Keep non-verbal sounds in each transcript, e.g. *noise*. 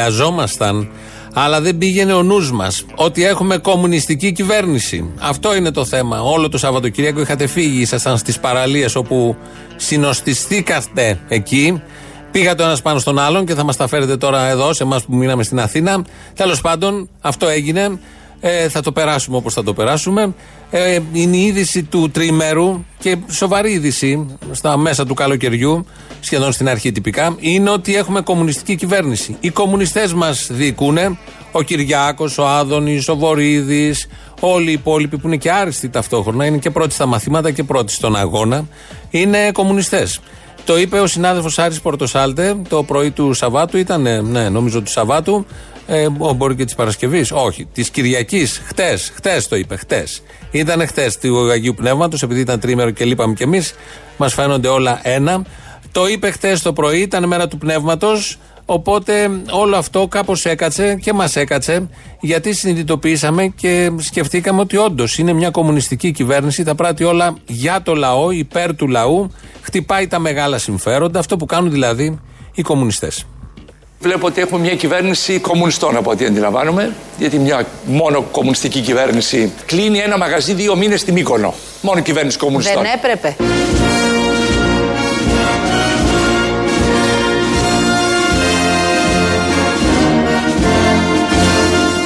Το ψηλιαζόμασταν αλλά δεν πήγαινε ο νους μας ότι έχουμε κομμουνιστική κυβέρνηση. Αυτό είναι το θέμα. Όλο το Σαββατοκύριακο είχατε φύγει, ήσασταν στις παραλίες όπου συνοστιστήκατε εκεί. Πήγατε ο ένας πάνω στον άλλον και θα μας τα φέρετε τώρα εδώ, σε εμάς που μείναμε στην Αθήνα. Τέλος πάντων, αυτό έγινε. Ε, θα το περάσουμε όπως θα το περάσουμε. Ε, είναι η είδηση του τριμέρου και σοβαρή είδηση στα μέσα του καλοκαιριού, σχεδόν στην αρχή τυπικά, είναι ότι έχουμε κομμουνιστική κυβέρνηση. Οι κομμουνιστές μας διοικούν, ο Κυριάκος, ο Άδωνης, ο Βορύδης, όλοι οι υπόλοιποι που είναι και άριστοι ταυτόχρονα, είναι και πρώτοι στα μαθήματα και πρώτοι στον αγώνα, είναι κομμουνιστές. Το είπε ο συνάδελφος Άρης Πορτοσάλτε το πρωί του Σαββάτου, ήταν, ναι, νομίζω του Σαββάτου, ε, μπορεί και της Παρασκευής. Όχι, της Κυριακής. Χτες, χτες το είπε, χτες. Ήταν χτες του Αγίου Πνεύματος, επειδή ήταν τρίμερο και λείπαμε κι εμείς. Μας φαίνονται όλα ένα. Το είπε χτες το πρωί, ήταν μέρα του πνεύματος. Οπότε όλο αυτό κάπως έκατσε και μας έκατσε, γιατί συνειδητοποιήσαμε και σκεφτήκαμε ότι όντως είναι μια κομμουνιστική κυβέρνηση, τα πράττει όλα για το λαό, υπέρ του λαού, χτυπάει τα μεγάλα συμφέροντα, αυτό που κάνουν δηλαδή οι κομμουνιστές. Βλέπω ότι έχουμε μια κυβέρνηση κομμουνιστών από ό,τι αντιλαμβάνομαι. Γιατί μια μόνο κομμουνιστική κυβέρνηση κλείνει ένα μαγαζί δύο μήνες στη Μύκονο. Μόνο κυβέρνηση κομμουνιστών. Δεν έπρεπε.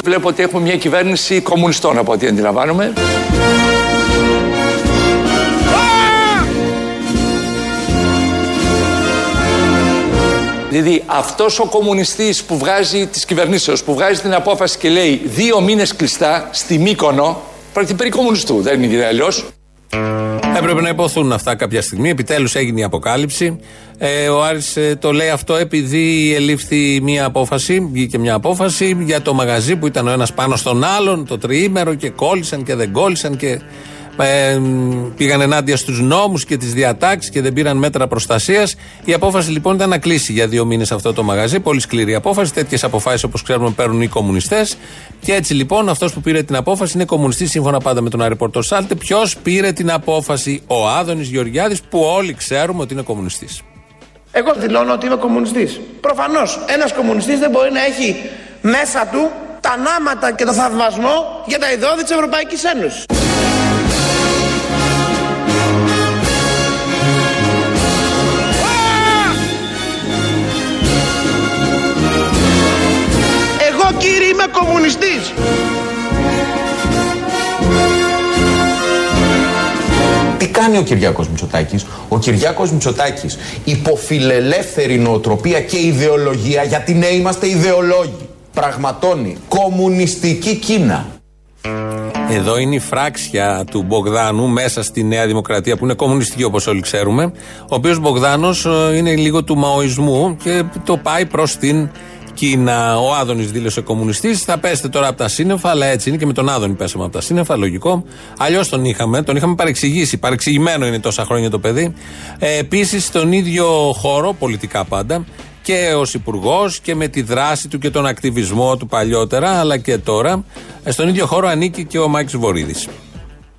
Βλέπω ότι έχουμε μια κυβέρνηση κομμουνιστών από ό,τι αντιλαμβάνομαι. Δηλαδή αυτός ο κομμουνιστής που βγάζει τη κυβερνήσεω, που βγάζει την απόφαση και λέει δύο μήνες κλειστά στη Μύκονο, πρόκειται περί κομμουνιστού. Δεν είναι αλλιώς. Έπρεπε να υποθούν αυτά κάποια στιγμή. Επιτέλους έγινε η αποκάλυψη. Ε, ο Άρης ε, το λέει αυτό επειδή ελήφθη μια απόφαση, βγήκε μια απόφαση για το μαγαζί που ήταν ο ένας πάνω στον άλλον, το τριήμερο και κόλλησαν και δεν κόλλησαν και ε, πήγαν ενάντια στους νόμους και τις διατάξεις και δεν πήραν μέτρα προστασίας. Η απόφαση λοιπόν ήταν να κλείσει για δύο μήνες αυτό το μαγαζί. Πολύ σκληρή απόφαση. Τέτοιες αποφάσεις όπως ξέρουμε παίρνουν οι κομμουνιστές. Και έτσι λοιπόν αυτός που πήρε την απόφαση είναι κομμουνιστής σύμφωνα πάντα με τον Αριπορτό Σάλτε. Ποιος πήρε την απόφαση, ο Άδωνης Γεωργιάδης που όλοι ξέρουμε ότι είναι κομμουνιστής. Εγώ δηλώνω ότι είμαι κομμουνιστής. Προφανώς ένας κομμουνιστής δεν μπορεί να έχει μέσα του τα νάματα και το θαυμασμό για τα ειδώδη της Ευρωπαϊκής Ένωσης. Κύριε είμαι κομμουνιστής. Τι κάνει ο Κυριάκος Μητσοτάκης; Ο Κυριάκος Μητσοτάκης υποφιλελεύθερη νοοτροπία και ιδεολογία, γιατί ναι είμαστε ιδεολόγοι. Πραγματώνει κομμουνιστική Κίνα. Εδώ είναι η φράξια του Μπογδάνου μέσα στη Νέα Δημοκρατία που είναι κομμουνιστική όπως όλοι ξέρουμε. Ο οποίος Μπογδάνος ε, είναι λίγο του μαοισμού και το πάει προς την Κίνα. Ο Άδωνης δήλωσε κομμουνιστής. Θα πέστε τώρα από τα σύννεφα, αλλά έτσι είναι και με τον Άδωνη πέσαμε από τα σύννεφα, λογικό. Αλλιώς τον είχαμε, τον είχαμε παρεξηγήσει. Παρεξηγημένο είναι τόσα χρόνια το παιδί. Ε, Επίσης, στον ίδιο χώρο, πολιτικά πάντα, και ως υπουργός και με τη δράση του και τον ακτιβισμό του παλιότερα, αλλά και τώρα, ε, στον ίδιο χώρο ανήκει και ο Μάκη Βορύδης.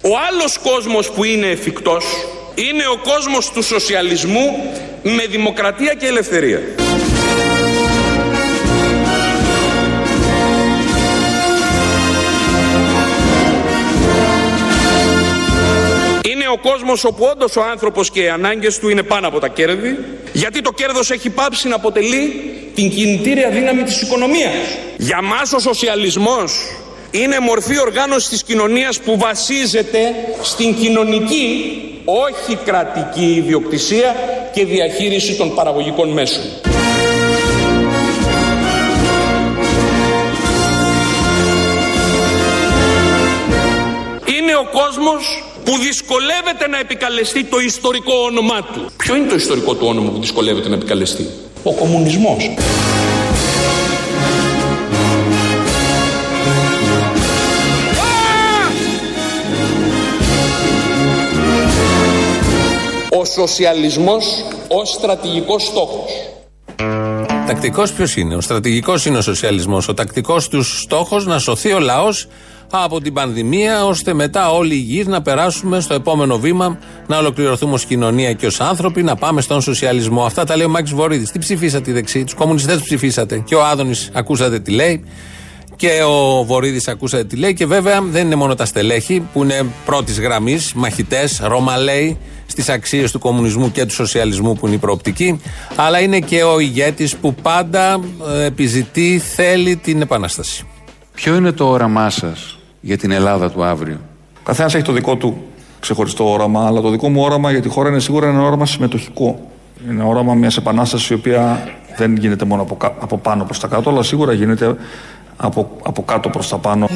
Ο άλλος κόσμος που είναι εφικτός είναι ο κόσμος του σοσιαλισμού με δημοκρατία και ελευθερία. Ο κόσμος όπου όντως ο άνθρωπος και οι ανάγκες του είναι πάνω από τα κέρδη γιατί το κέρδος έχει πάψει να αποτελεί την κινητήρια δύναμη της οικονομίας. Για μας ο σοσιαλισμός είναι μορφή οργάνωσης της κοινωνίας που βασίζεται στην κοινωνική, όχι κρατική ιδιοκτησία και διαχείριση των παραγωγικών μέσων. Είναι ο κόσμος που δυσκολεύεται να επικαλεστεί το ιστορικό όνομά του. Ποιο είναι το ιστορικό του όνομα που δυσκολεύεται να επικαλεστεί; Ο κομμουνισμός. Ο σοσιαλισμός ως στρατηγικός στόχος. Τακτικός ποιος είναι; Ο στρατηγικός είναι ο σοσιαλισμός. Ο τακτικός τους στόχος να σωθεί ο λαός από την πανδημία, ώστε μετά όλοι οι υγιεί να περάσουμε στο επόμενο βήμα, να ολοκληρωθούμε ως κοινωνία και ως άνθρωποι, να πάμε στον σοσιαλισμό. Αυτά τα λέει ο Μάκης Βορύδης. Τι ψηφίσατε οι δεξιοί, τους; Κομμουνιστές ψηφίσατε. Και ο Άδωνης ακούσατε τι λέει. Και ο Βορύδης ακούσατε τι λέει. Και βέβαια δεν είναι μόνο τα στελέχη που είναι πρώτης γραμμής, μαχητές, ρωμαλαίοι στις αξίες του κομμουνισμού και του σοσιαλισμού που είναι η προοπτική, αλλά είναι και ο ηγέτης που πάντα ε, επιζητεί, θέλει την επανάσταση. Ποιο είναι το όραμά σας; Για την Ελλάδα του αύριο. Καθένας έχει το δικό του ξεχωριστό όραμα, αλλά το δικό μου όραμα για τη χώρα είναι σίγουρα ένα όραμα συμμετοχικό. Είναι όραμα μιας επανάστασης η οποία δεν γίνεται μόνο από, από πάνω προς τα κάτω, αλλά σίγουρα γίνεται από, από κάτω προς τα πάνω.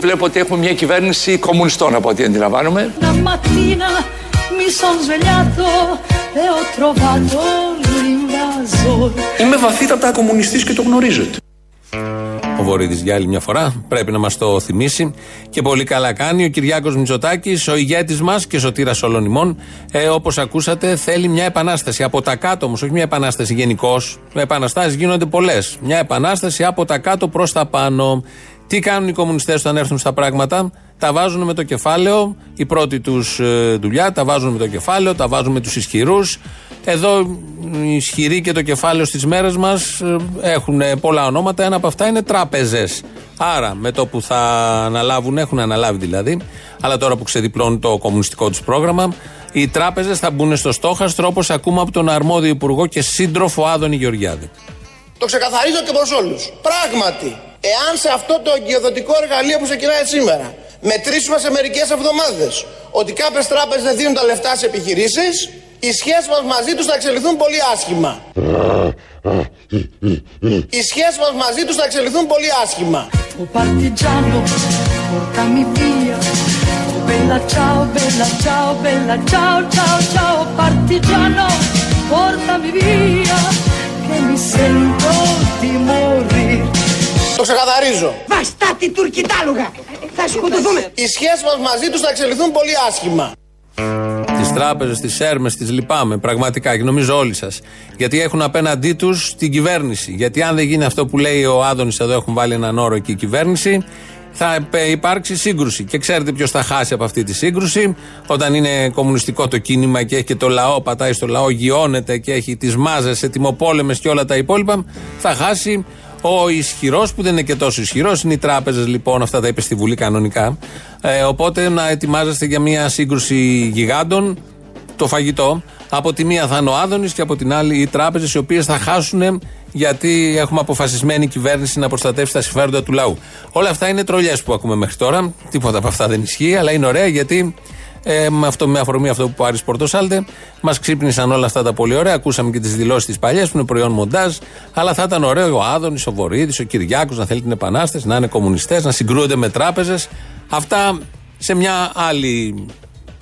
Βλέπω ότι έχουμε μια κυβέρνηση κομμουνιστών από ό,τι αντιλαμβάνομαι. Είμαι βαθύτατα κομμουνιστής και το γνωρίζετε. Ο Βορύδης για άλλη μια φορά πρέπει να μας το θυμίσει. Και πολύ καλά κάνει ο Κυριάκος Μητσοτάκης, ο ηγέτης μας και σωτήρας όλων ημών. Ε, Όπως ακούσατε, θέλει μια επανάσταση. Από τα κάτω όμως, όχι μια επανάσταση γενικώς. Επαναστάσεις γίνονται πολλές. Μια επανάσταση από τα κάτω προς τα πάνω. Τι κάνουν οι κομμουνιστές όταν έρθουν στα πράγματα, τα βάζουν με το κεφάλαιο, η πρώτη τους ε, δουλειά, τα βάζουν με το κεφάλαιο, τα βάζουν με τους ισχυρούς. Εδώ οι ισχυροί και το κεφάλαιο στις μέρες μας ε, έχουν πολλά ονόματα. Ένα από αυτά είναι τράπεζες. Άρα με το που θα αναλάβουν, έχουν αναλάβει δηλαδή, αλλά τώρα που ξεδιπλώνει το κομμουνιστικό τους πρόγραμμα, οι τράπεζες θα μπουν στο στόχαστρο όπως ακούμε από τον αρμόδιο υπουργό και σύντροφο Άδωνη Γεωργιάδη. Το ξεκαθαρίζω και προς όλους. Πράγματι, εάν σε αυτό το εγκυοδοτικό εργαλείο που ξεκινάει σήμερα μετρήσουμε σε μερικές εβδομάδες ότι κάποιες τράπεζες δίνουν τα λεφτά σε επιχειρήσεις, οι σχέσεις μας μαζί τους θα εξελιχθούν πολύ άσχημα. Οι σχέσεις μας μαζί τους θα εξελιχθούν πολύ άσχημα. Ο παρτιτζάνος, portami via. Bella ciao, bella ciao, bella ciao, ciao, ciao, partigiano, portami via, che mi sento di morir. Το ξεκαθαρίζω. Βαστάτη τουρκιτάλουγα. Θα σκοτωθούμε. Οι σχέσεις μας μαζί τους θα εξελιχθούν πολύ άσχημα τις τράπεζες, τις έρμες, τις λυπάμαι πραγματικά και νομίζω όλοι σας. Γιατί έχουν απέναντί τους την κυβέρνηση. Γιατί αν δεν γίνει αυτό που λέει ο Άδωνης, εδώ έχουν βάλει έναν όρο και η κυβέρνηση, θα υπάρξει σύγκρουση. Και ξέρετε ποιος θα χάσει από αυτή τη σύγκρουση; Όταν είναι κομμουνιστικό το κίνημα και έχει και το λαό, πατάει στο λαό, γιώνεται και έχει τις μάζες, ετοιμοπόλεμες και όλα τα υπόλοιπα, θα χάσει ο ισχυρός, που δεν είναι και τόσο ισχυρός, είναι οι τράπεζες λοιπόν, αυτά τα είπε στη Βουλή κανονικά. Ε, οπότε να ετοιμάζεστε για μια σύγκρουση γιγάντων, το φαγητό. Από τη μία θα είναι ο Άδωνης και από την άλλη οι τράπεζες, οι οποίες θα χάσουν γιατί έχουμε αποφασισμένη κυβέρνηση να προστατεύσει τα συμφέροντα του λαού. Όλα αυτά είναι τρολιές που ακούμε μέχρι τώρα. Τίποτα από αυτά δεν ισχύει, αλλά είναι ωραία γιατί ε, με, αυτό, με αφορμή αυτό που Άρης Πορτοσάλτε, μας ξύπνησαν όλα αυτά τα πολύ ωραία. Ακούσαμε και τις δηλώσεις της παλιά που είναι προϊόν μοντάζ. Αλλά θα ήταν ωραίο ο Άδωνης, ο Βορύδης, ο Κυριάκος να θέλει την επανάσταση, να είναι κομμουνιστές, να συγκρούονται με τράπεζες. Αυτά σε μια άλλη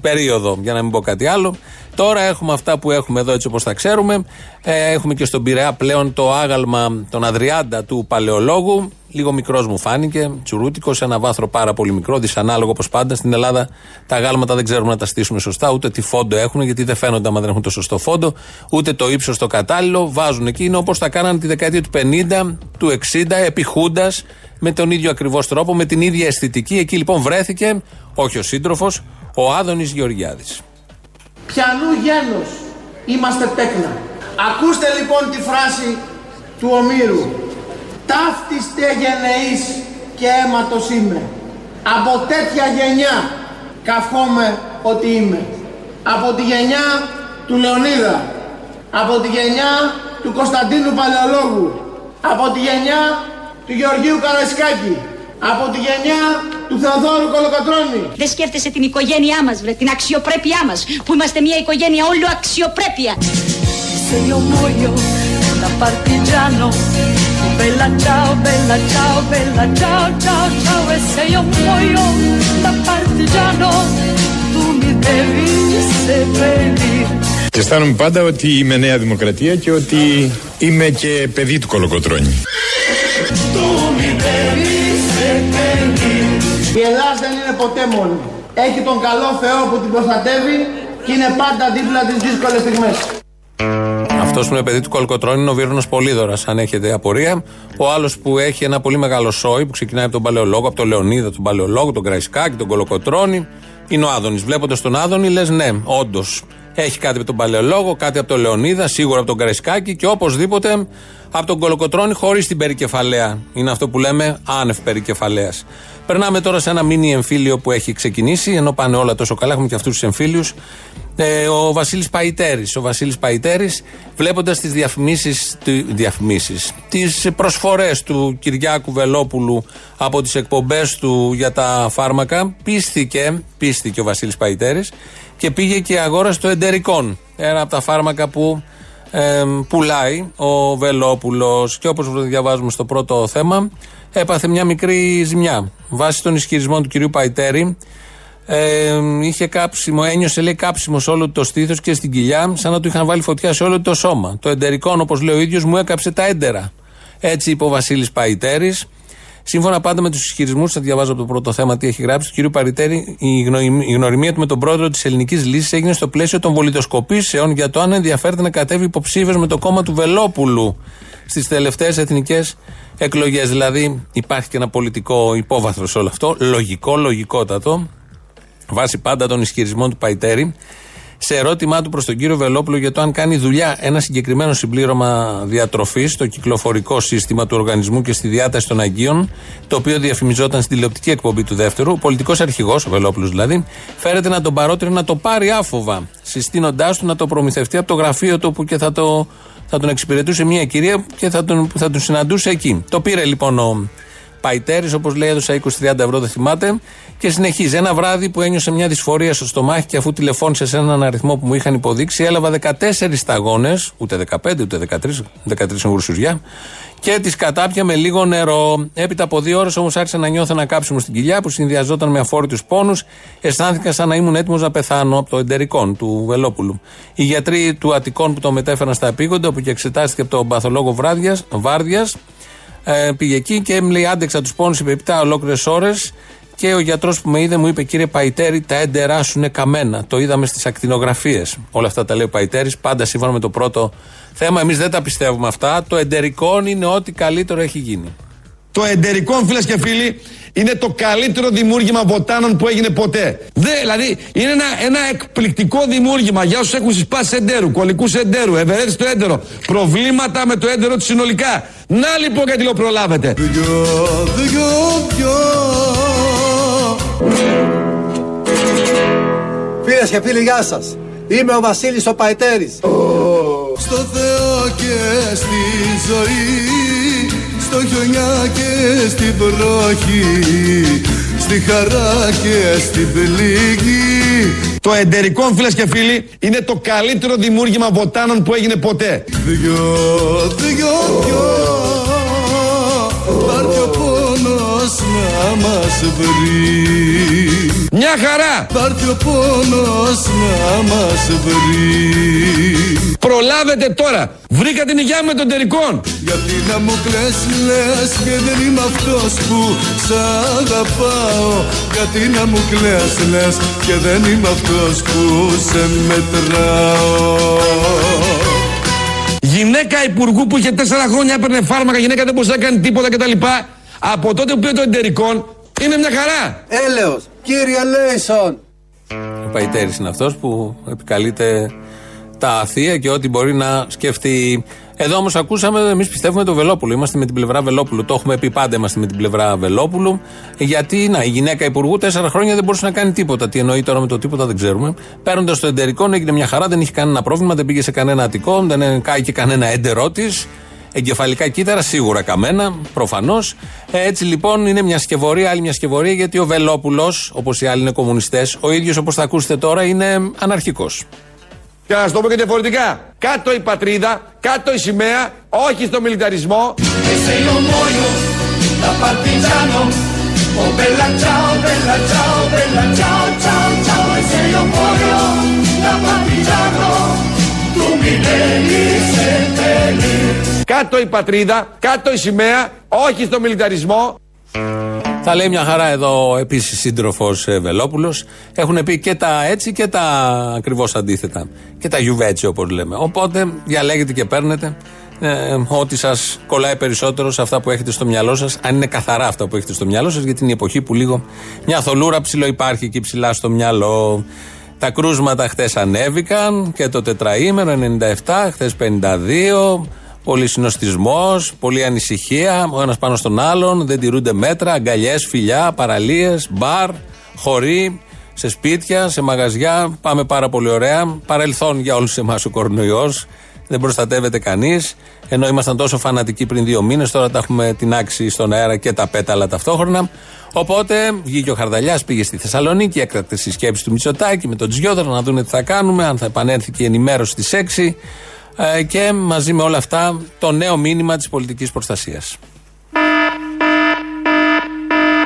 περίοδο, για να μην πω κάτι άλλο. Τώρα έχουμε αυτά που έχουμε εδώ έτσι όπως τα ξέρουμε. Ε, έχουμε και στον Πειραιά πλέον το άγαλμα των Αδριάντα του Παλαιολόγου. Λίγο μικρός μου φάνηκε, τσουρούτικος, σε ένα βάθρο πάρα πολύ μικρό, δυσανάλογο όπως πάντα. Στην Ελλάδα τα αγάλματα δεν ξέρουμε να τα στήσουμε σωστά, ούτε τι φόντο έχουν, γιατί δεν φαίνονται άμα δεν έχουν το σωστό φόντο, ούτε το ύψος το κατάλληλο. Βάζουν εκεί, είναι όπως τα κάνανε τη δεκαετία του 50, του 60, επιχούντα, με τον ίδιο ακριβώς τρόπο, με την ίδια αισθητική. Εκεί λοιπόν βρέθηκε, όχι ο σύντροφος, ο Άδωνης Γεωργιάδης. Πιανού γένος είμαστε τέκνα. Ακούστε λοιπόν τη φράση του Ομήρου. Ταύτιστε γενεής και αίματος είμαι. Από τέτοια γενιά καυχόμαι ότι είμαι. Από τη γενιά του Λεωνίδα. Από τη γενιά του Κωνσταντίνου Παλαιολόγου. Από τη γενιά του Γεωργίου Καραϊσκάκη από τη γενιά του Θεοδόρου Κολοκοτρώνη. Δεν σκέφτεσαι την οικογένειά μας, βρε, την αξιοπρέπειά μας, που είμαστε μια οικογένεια όλο αξιοπρέπεια. partigiano Bella ciao, bella ciao, bella ciao, ciao, ciao E se io muoio da partigiano Tu mi devi seppellire Και αισθάνομαι πάντα ότι είμαι Νέα Δημοκρατία και ότι είμαι και παιδί του Κολοκοτρώνη. Η Ελλάδα δεν είναι ποτέ μόνη. έχει τον καλό Θεό που την προστατεύει και είναι πάντα δίπλα τις δύσκολες στιγμές. Αυτός που είναι παιδί του Κολκοτρόνη είναι ο Βίρονο Πολύδωρας, αν έχετε απορία. Ο άλλος που έχει ένα πολύ μεγάλο σόι που ξεκινάει από τον Παλαιολόγο, από τον Λεωνίδα, τον Παλαιολόγο, τον Κραϊσκάκη, τον Κολοκοτρόνη, είναι ο Άδωνης. Βλέποντας τον Άδωνη, λες ναι, όντως. Έχει κάτι από τον Παλαιολόγο, κάτι από τον Λεωνίδα, σίγουρα από τον Κραϊσκάκη και οπωσδήποτε από τον Κολοκοτρόνη χωρίς την περικεφαλαία. Είναι αυτό που λέμε άνευ περικεφαλαίας. Περνάμε τώρα σε ένα μίνι εμφύλιο που έχει ξεκινήσει, ενώ πάνε όλα τόσο καλά. Έχουμε και αυτούς τους εμφύλιους. Ε, ο Βασίλης Παϊτέρης. Ο Βασίλης Παϊτέρης, βλέποντας τις διαφημίσεις, διαφημίσεις, τις προσφορές του Κυριάκου Βελόπουλου από τις εκπομπές του για τα φάρμακα, πίστηκε, πίστηκε ο Βασίλης Παϊτέρης και πήγε και αγόρασε το εντερικόν. Ένα από τα φάρμακα που ε, πουλάει ο Βελόπουλος. Και όπως διαβάζουμε στο πρώτο θέμα, έπαθε μια μικρή ζημιά. Βάσει των ισχυρισμών του κυρίου Παϊτέρη, ε, είχε κάψιμο, ένιωσε λέει κάψιμος σε όλο το στήθος και στην κοιλιά, σαν να του είχαν βάλει φωτιά σε όλο το σώμα. Το εντερικό, όπως λέει ο ίδιος, μου έκαψε τα έντερα. Έτσι είπε ο Βασίλης Παϊτέρης. Σύμφωνα πάντα με τους ισχυρισμούς, θα διαβάζω από το πρώτο θέμα τι έχει γράψει, του κ. Παριτέρη, η γνωριμία του με τον πρόεδρο της Ελληνικής Λύσης έγινε στο πλαίσιο των βολιτοσκοπήσεων για το αν ενδιαφέρεται να κατέβει υποψήφιος με το κόμμα του Βελόπουλου στις τελευταίες εθνικές εκλογές. Δηλαδή, υπάρχει και ένα πολιτικό υπόβαθρο σε όλο αυτό. Λογικό, λογικότατο. Βάσει πάντα των ισχυρισμών του Παϊτέρη, σε ερώτημά του προς τον κύριο Βελόπουλο για το αν κάνει δουλειά ένα συγκεκριμένο συμπλήρωμα διατροφής στο κυκλοφορικό σύστημα του οργανισμού και στη διάταση των Αγίων, το οποίο διαφημιζόταν στην τηλεοπτική εκπομπή του δεύτερου, ο πολιτικός αρχηγός, ο Βελόπουλος δηλαδή, φέρεται να τον παρότρινε να το πάρει άφοβα, συστήνοντάς του να το προμηθευτεί από το γραφείο του που και θα, το, θα τον εξυπηρετούσε μια κυρία και θα τον, θα τον συναντούσε εκεί. Το πήρε λοιπόν ο Παϊτέρης, όπως λέει, έδωσα 20-30 ευρώ, δεν θυμάται. Και συνεχίζει. Ένα βράδυ που ένιωσε μια δυσφορία στο στομάχι και αφού τηλεφώνησε σε έναν αριθμό που μου είχαν υποδείξει, έλαβα 14 σταγόνες, ούτε 15 ούτε 13, 13 γουρσουζιά, και τις κατάπια με λίγο νερό. Έπειτα από δύο ώρες όμως άρχισα να νιώθω ένα κάψιμο στην κοιλιά που συνδυαζόταν με αφόρητους πόνους. Αισθάνθηκα σαν να ήμουν έτοιμος να πεθάνω από το εντερικό του Βελόπουλου. Οι γιατροί του Αττικών που το μετέφεραν στα επίγοντα, που και εξετάστηκε από τον παθολόγο Βάρδιας, ε, πήγε εκεί και μου λέει: Άντεξα τους πόνους επί 7 ολόκληρες ώρες. Και ο γιατρός που με είδε μου είπε: Κύριε Παϊτέρη, τα έντερά σου είναι καμένα. Το είδαμε στις ακτινογραφίες. Όλα αυτά τα λέει ο Παϊτέρης, πάντα σύμφωνα με το πρώτο θέμα. Εμείς δεν τα πιστεύουμε αυτά. Το εντερικό είναι ό,τι καλύτερο έχει γίνει. Το εντερικό, φίλες και φίλοι, είναι το καλύτερο δημιούργημα βοτάνων που έγινε ποτέ. Δε, δηλαδή, είναι ένα, ένα εκπληκτικό δημιούργημα για όσους έχουν συσπάσει εντέρου, κολλικού εντέρου, ευερέθη στο έντερο, προβλήματα με το έντερο τους συνολικά. Να λοιπόν γιατί το προλάβετε. Φίλες και φίλοι, γεια σας. Είμαι ο Βασίλης ο Παϊτέρης. Στο Θεό και στη ζωή στο χιονιά και στην βροχή στη χαρά και στην πληγή. Το εντερικό φίλες και φίλοι είναι το καλύτερο δημιούργημα βοτάνων που έγινε ποτέ. Δυο, δυο, δυο να μας βρει Μια χαρά. Πάρτε ο πόνος να μας βρει. Προλάβετε τώρα. Βρήκα την υγειά με τον τερικών Γιατί να μου κλαις λες και δεν είμαι αυτός που σ' αγαπάω. Γιατί να μου κλαις λες και δεν είμαι αυτός που σε μετράω. Γυναίκα υπουργού που είχε τέσσερα χρόνια έπαιρνε φάρμακα, γυναίκα δεν μπορούσε να κάνει τίποτα κτλ από τότε που πήρε το εντερικόν είναι μια χαρά. Έλεος, κύριε Λέισον. Ο Παϊτέρης είναι αυτός που επικαλείται τα αθεία και ό,τι μπορεί να σκεφτεί. Εδώ όμως ακούσαμε, εμείς πιστεύουμε το Βελόπουλο. Είμαστε με την πλευρά Βελόπουλου. Το έχουμε πει πάντα, είμαστε με την πλευρά Βελόπουλου. Γιατί, να, η γυναίκα υπουργού τέσσερα χρόνια δεν μπορούσε να κάνει τίποτα. Τι εννοεί τώρα με το τίποτα δεν ξέρουμε. Παίρνοντας το εντερικό, έγινε μια χαρά, δεν είχε κανένα πρόβλημα, δεν πήγε σε κανένα αττικό, δεν κάηκε κανένα έντερό της. Εγκεφαλικά κύτταρα, σίγουρα καμένα, προφανώς. Ε, έτσι λοιπόν είναι μια σκευωρία, άλλη μια σκευωρία, γιατί ο Βελόπουλος, όπως οι άλλοι είναι κομμουνιστές, ο ίδιος όπως θα ακούσετε τώρα είναι αναρχικός. Και να σας το πω και διαφορετικά. Κάτω η πατρίδα, κάτω η σημαία, όχι στο μιλιταρισμό. Κάτω η πατρίδα, κάτω η σημαία, όχι στο μιλιταρισμό. Τα λέει μια χαρά εδώ επίσης σύντροφος Βελόπουλος. Έχουν πει και τα έτσι και τα ακριβώς αντίθετα. Και τα γιουβέτσι όπως λέμε. Οπότε διαλέγετε και παίρνετε ε, ό,τι σας κολλάει περισσότερο σε αυτά που έχετε στο μυαλό σας, αν είναι καθαρά αυτά που έχετε στο μυαλό σας, γιατί είναι η εποχή που λίγο μια θολούρα ψηλό υπάρχει εκεί ψηλά στο μυαλό. Τα κρούσματα χθες ανέβηκαν και το τετραήμερο 97, χθες 52. Πολύ συνοστισμός, πολύ ανησυχία, ο ένας πάνω στον άλλον, δεν τηρούνται μέτρα, αγκαλιές, φιλιά, παραλίες, μπαρ, χωρί, σε σπίτια, σε μαγαζιά. Πάμε πάρα πολύ ωραία. Παρελθόν για όλους εμάς ο κορονοϊός. Δεν προστατεύεται κανείς. Ενώ ήμασταν τόσο φανατικοί πριν δύο μήνες, τώρα τα έχουμε την άξη στον αέρα και τα πέταλα ταυτόχρονα. Οπότε βγήκε ο Χαρδαλιάς, πήγε στη Θεσσαλονίκη, έκτακτε συσκέψει του Μητσοτάκη με τον Τζιόδρα να δουν τι θα κάνουμε, αν θα επανέλθει και η ενημέρωση στις 6. Ε, και μαζί με όλα αυτά το νέο μήνυμα της πολιτικής προστασίας.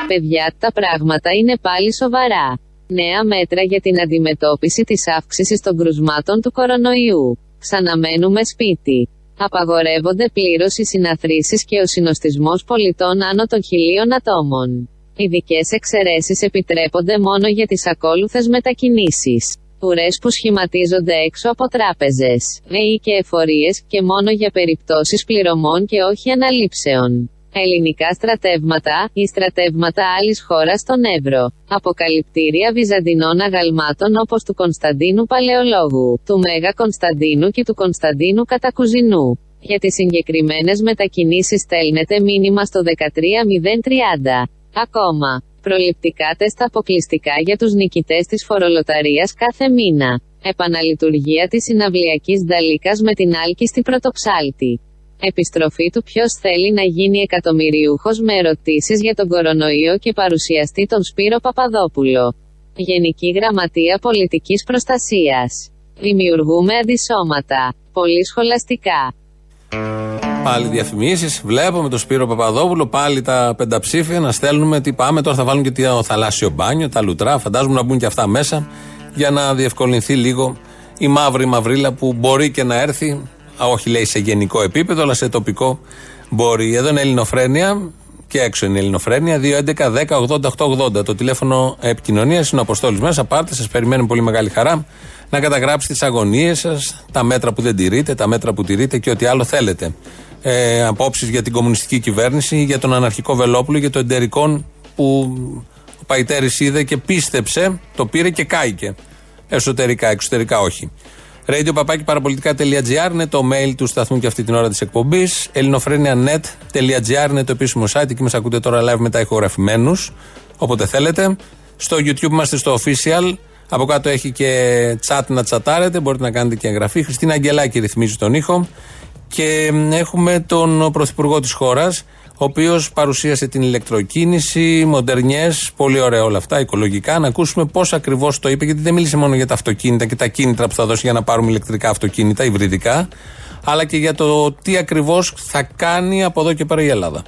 Παιδιά, τα πράγματα είναι πάλι σοβαρά. Νέα μέτρα για την αντιμετώπιση της αύξησης των κρουσμάτων του κορονοϊού. Ξαναμένουμε σπίτι. Απαγορεύονται πλήρως οι συναθρήσεις και ο συνοστισμός πολιτών άνω των χιλίων ατόμων. Ειδικές εξαιρέσεις επιτρέπονται μόνο για τις ακόλουθες μετακινήσεις. Ουρέ που σχηματίζονται έξω από τράπεζες, ΕΗ και εφορίες, και μόνο για περιπτώσεις πληρωμών και όχι αναλήψεων. Ελληνικά στρατεύματα ή στρατεύματα άλλης χώρας στον Εύρο. Αποκαλυπτήρια βυζαντινών αγαλμάτων όπως του Κωνσταντίνου Παλαιολόγου, του Μέγα Κωνσταντίνου και του Κωνσταντίνου Κατακουζινού. Για τις συγκεκριμένες μετακινήσεις στέλνετε μήνυμα στο 13030. Ακόμα. Προληπτικά τεστ αποκλειστικά για τους νικητές της φορολοταρίας κάθε μήνα. Επαναλειτουργία της συναυλιακής Νταλίκας με την άλκη στη πρωτοψάλτη. Επιστροφή του ποιος θέλει να γίνει εκατομμυριούχος με ερωτήσεις για τον κορονοϊό και παρουσιαστή τον Σπύρο Παπαδόπουλο. Γενική Γραμματεία Πολιτικής Προστασίας. Δημιουργούμε αντισώματα. Πολύ σχολαστικά. Πάλι διαφημίσεις. Βλέπω με τον Σπύρο Παπαδόπουλο πάλι τα πενταψήφια να στέλνουμε τι πάμε. Τώρα θα βάλουν και το θαλάσσιο μπάνιο, τα λουτρά. Φαντάζομαι να μπουν και αυτά μέσα για να διευκολυνθεί λίγο η μαύρη μαυρίλα που μπορεί και να έρθει όχι λέει σε γενικό επίπεδο, αλλά σε τοπικό μπορεί. Εδώ είναι Ελληνοφρένια και έξω είναι Ελληνοφρένια. 2.11.10.80.880. Το τηλέφωνο επικοινωνίας είναι ο Αποστόλης μέσας. Πάρτε, σας περιμένουμε πολύ μεγάλη χαρά να καταγράψετε τις αγωνίες σας, τα μέτρα που δεν τηρείτε, τα μέτρα που τηρείτε και ό,τι άλλο θέλετε. Ε, Απόψεις για την κομμουνιστική κυβέρνηση, για τον αναρχικό Βελόπουλο, για το εντερικό που ο Παϊτέρης είδε και πίστεψε, το πήρε και κάηκε. Εσωτερικά, εξωτερικά όχι. Radio παπάκι παραπολιτικά.gr είναι το mail του σταθμού και αυτή την ώρα της εκπομπής. ελληνοφρένια.net.gr είναι το επίσημο site. Εκεί μας ακούτε τώρα live μετά ηχογραφημένους. Όποτε θέλετε. Στο YouTube είμαστε στο official. Από κάτω έχει και chat να τσατάρετε. Μπορείτε να κάνετε και εγγραφή. Χριστίνα Αγγελάκη ρυθμίζει τον ήχο. Και έχουμε τον πρωθυπουργό της χώρας ο οποίος παρουσίασε την ηλεκτροκίνηση, μοντερνιές, πολύ ωραία όλα αυτά, οικολογικά. Να ακούσουμε πώς ακριβώς το είπε, γιατί δεν μίλησε μόνο για τα αυτοκίνητα και τα κίνητρα που θα δώσει για να πάρουμε ηλεκτρικά αυτοκίνητα, υβριδικά, αλλά και για το τι ακριβώς θα κάνει από εδώ και πέρα η Ελλάδα.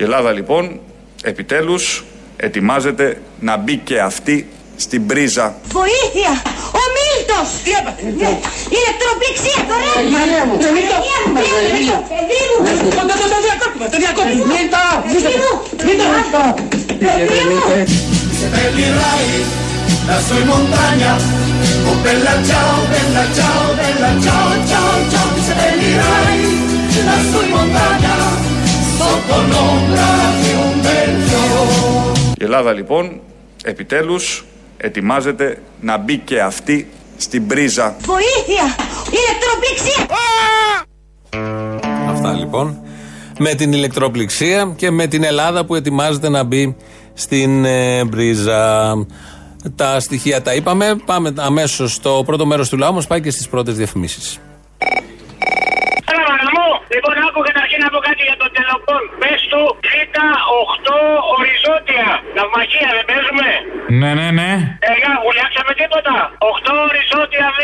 Η Ελλάδα λοιπόν επιτέλους ετοιμάζεται να μπει και αυτή στην πρίζα. Βοήθεια! Ο Μίλτος! Τι έπαθε! Ηλεκτροπληξία τώρα! Μαρία μου! Μίλτο! Το διακόπτουμε! Το διακόπτουμε! Μίλτο! Μίλτο! Se prenderai lassù in montagna Oh bella ciao, bella ciao, bella ciao, ciao, ciao Ti seppellirai lassù in montagna Sotto l'ombra di un bel fiore Η Ελλάδα λοιπόν επιτέλους ετοιμάζεται να μπει και αυτή στην πρίζα. Βοήθεια! Ηλεκτροπληξία! Αυτά λοιπόν. Με την ηλεκτροπληξία και με την Ελλάδα που ετοιμάζεται να μπει στην ε, μπρίζα. Τα στοιχεία τα είπαμε. Πάμε αμέσως στο πρώτο μέρος του λαού μας. Πάει και στις πρώτες διαφημίσεις. Λοιπόν, άκου καταρχήν να πω κάτι για τον τελοπών. Πες του Β8 οριζόντια. Ναυμαχία, δεν παίζουμε. Ναι, ναι, ναι. Εγά, βουλιάξαμε τίποτα. 8 οριζόντια Β.